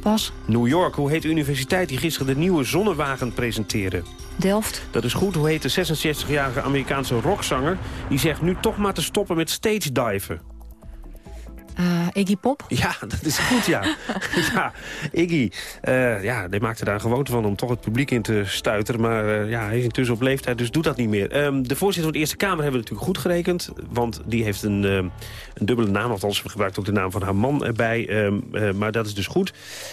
Pas. New York. Hoe heet de universiteit die gisteren de nieuwe zonnewagen presenteerde? Delft. Dat is goed. Hoe heet de 66-jarige Amerikaanse rockzanger... die zegt nu toch maar te stoppen met stage diven? Uh, Iggy Pop? Ja, dat is goed, ja. ja, Iggy. Uh, ja, die maakte daar een gewoonte van om toch het publiek in te stuiteren. Maar uh, ja, hij is intussen op leeftijd, dus doet dat niet meer. Um, de voorzitter van de Eerste Kamer hebben we natuurlijk goed gerekend. Want die heeft een, een dubbele naam. Althans, gebruikt ook de naam van haar man erbij. Um, maar dat is dus goed.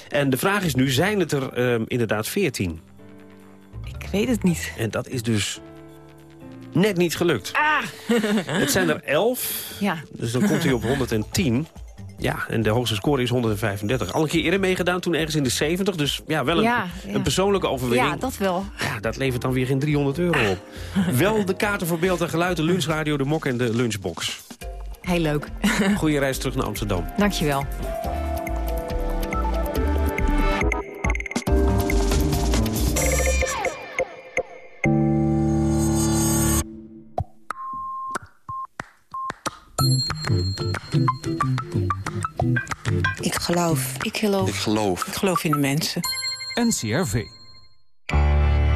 En de vraag is nu, zijn het er um, inderdaad veertien? Ik weet het niet. En dat is dus net niet gelukt. Ah! het zijn er elf. Ja. Dus dan komt hij op 110. Ja, en de hoogste score is 135. Al een keer eerder meegedaan, toen ergens in de 70. Dus ja, wel een, Ja, ja. een persoonlijke overwinning. Ja, dat wel. Ja, dat levert dan weer geen 300 euro op. wel de kaarten voor beeld en geluid, de lunchradio, de mok en de lunchbox. Heel leuk. Goeie reis terug naar Amsterdam. Dankjewel. Geloof. Ik geloof. Ik geloof. Ik geloof in de mensen. NCRV.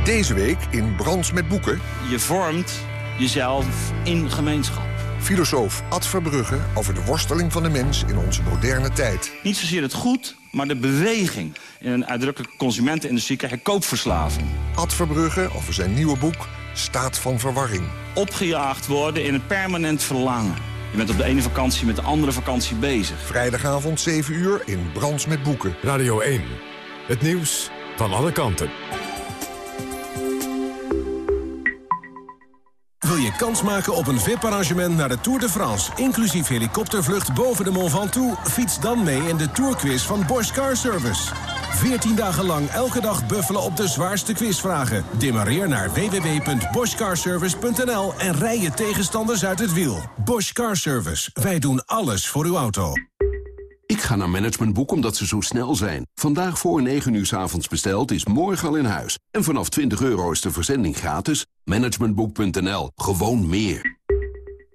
Deze week in Brands met Boeken... Je vormt jezelf in gemeenschap. filosoof Ad Verbrugge over de worsteling van de mens in onze moderne tijd. Niet zozeer het goed, maar de beweging. In een uitdrukkelijke consumentenindustrie krijg je koopverslaving. Ad Verbrugge over zijn nieuwe boek Staat van Verwarring. Opgejaagd worden in een permanent verlangen. Je bent op de ene vakantie met de andere vakantie bezig. Vrijdagavond 7 uur in Brands met Boeken. Radio 1. Het nieuws van alle kanten. Wil je kans maken op een VIP-arrangement naar de Tour de France... inclusief helikoptervlucht boven de Mont Ventoux? Fiets dan mee in de Tourquiz van Bosch Car Service. 14 dagen lang elke dag buffelen op de zwaarste quizvragen. Demareer naar www.boschcarservice.nl en rij je tegenstanders uit het wiel. Bosch Car Service. Wij doen alles voor uw auto. Ik ga naar Managementboek omdat ze zo snel zijn. Vandaag voor 9 uur s avonds besteld is morgen al in huis. En vanaf 20 euro is de verzending gratis. Managementboek.nl. Gewoon meer.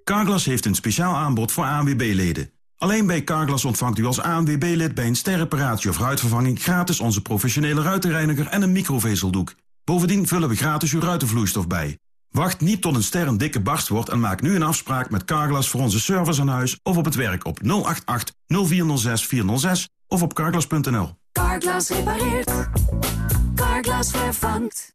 Carglass heeft een speciaal aanbod voor ANWB-leden. Alleen bij Carglass ontvangt u als ANWB-lid bij een sterreparatie of ruitvervanging... gratis onze professionele ruitenreiniger en een microvezeldoek. Bovendien vullen we gratis uw ruitenvloeistof bij. Wacht niet tot een ster een dikke barst wordt en maak nu een afspraak met Carglass... voor onze service aan huis of op het werk op 088 0406 406 of op carglass.nl. Carglass repareert. Carglass vervangt.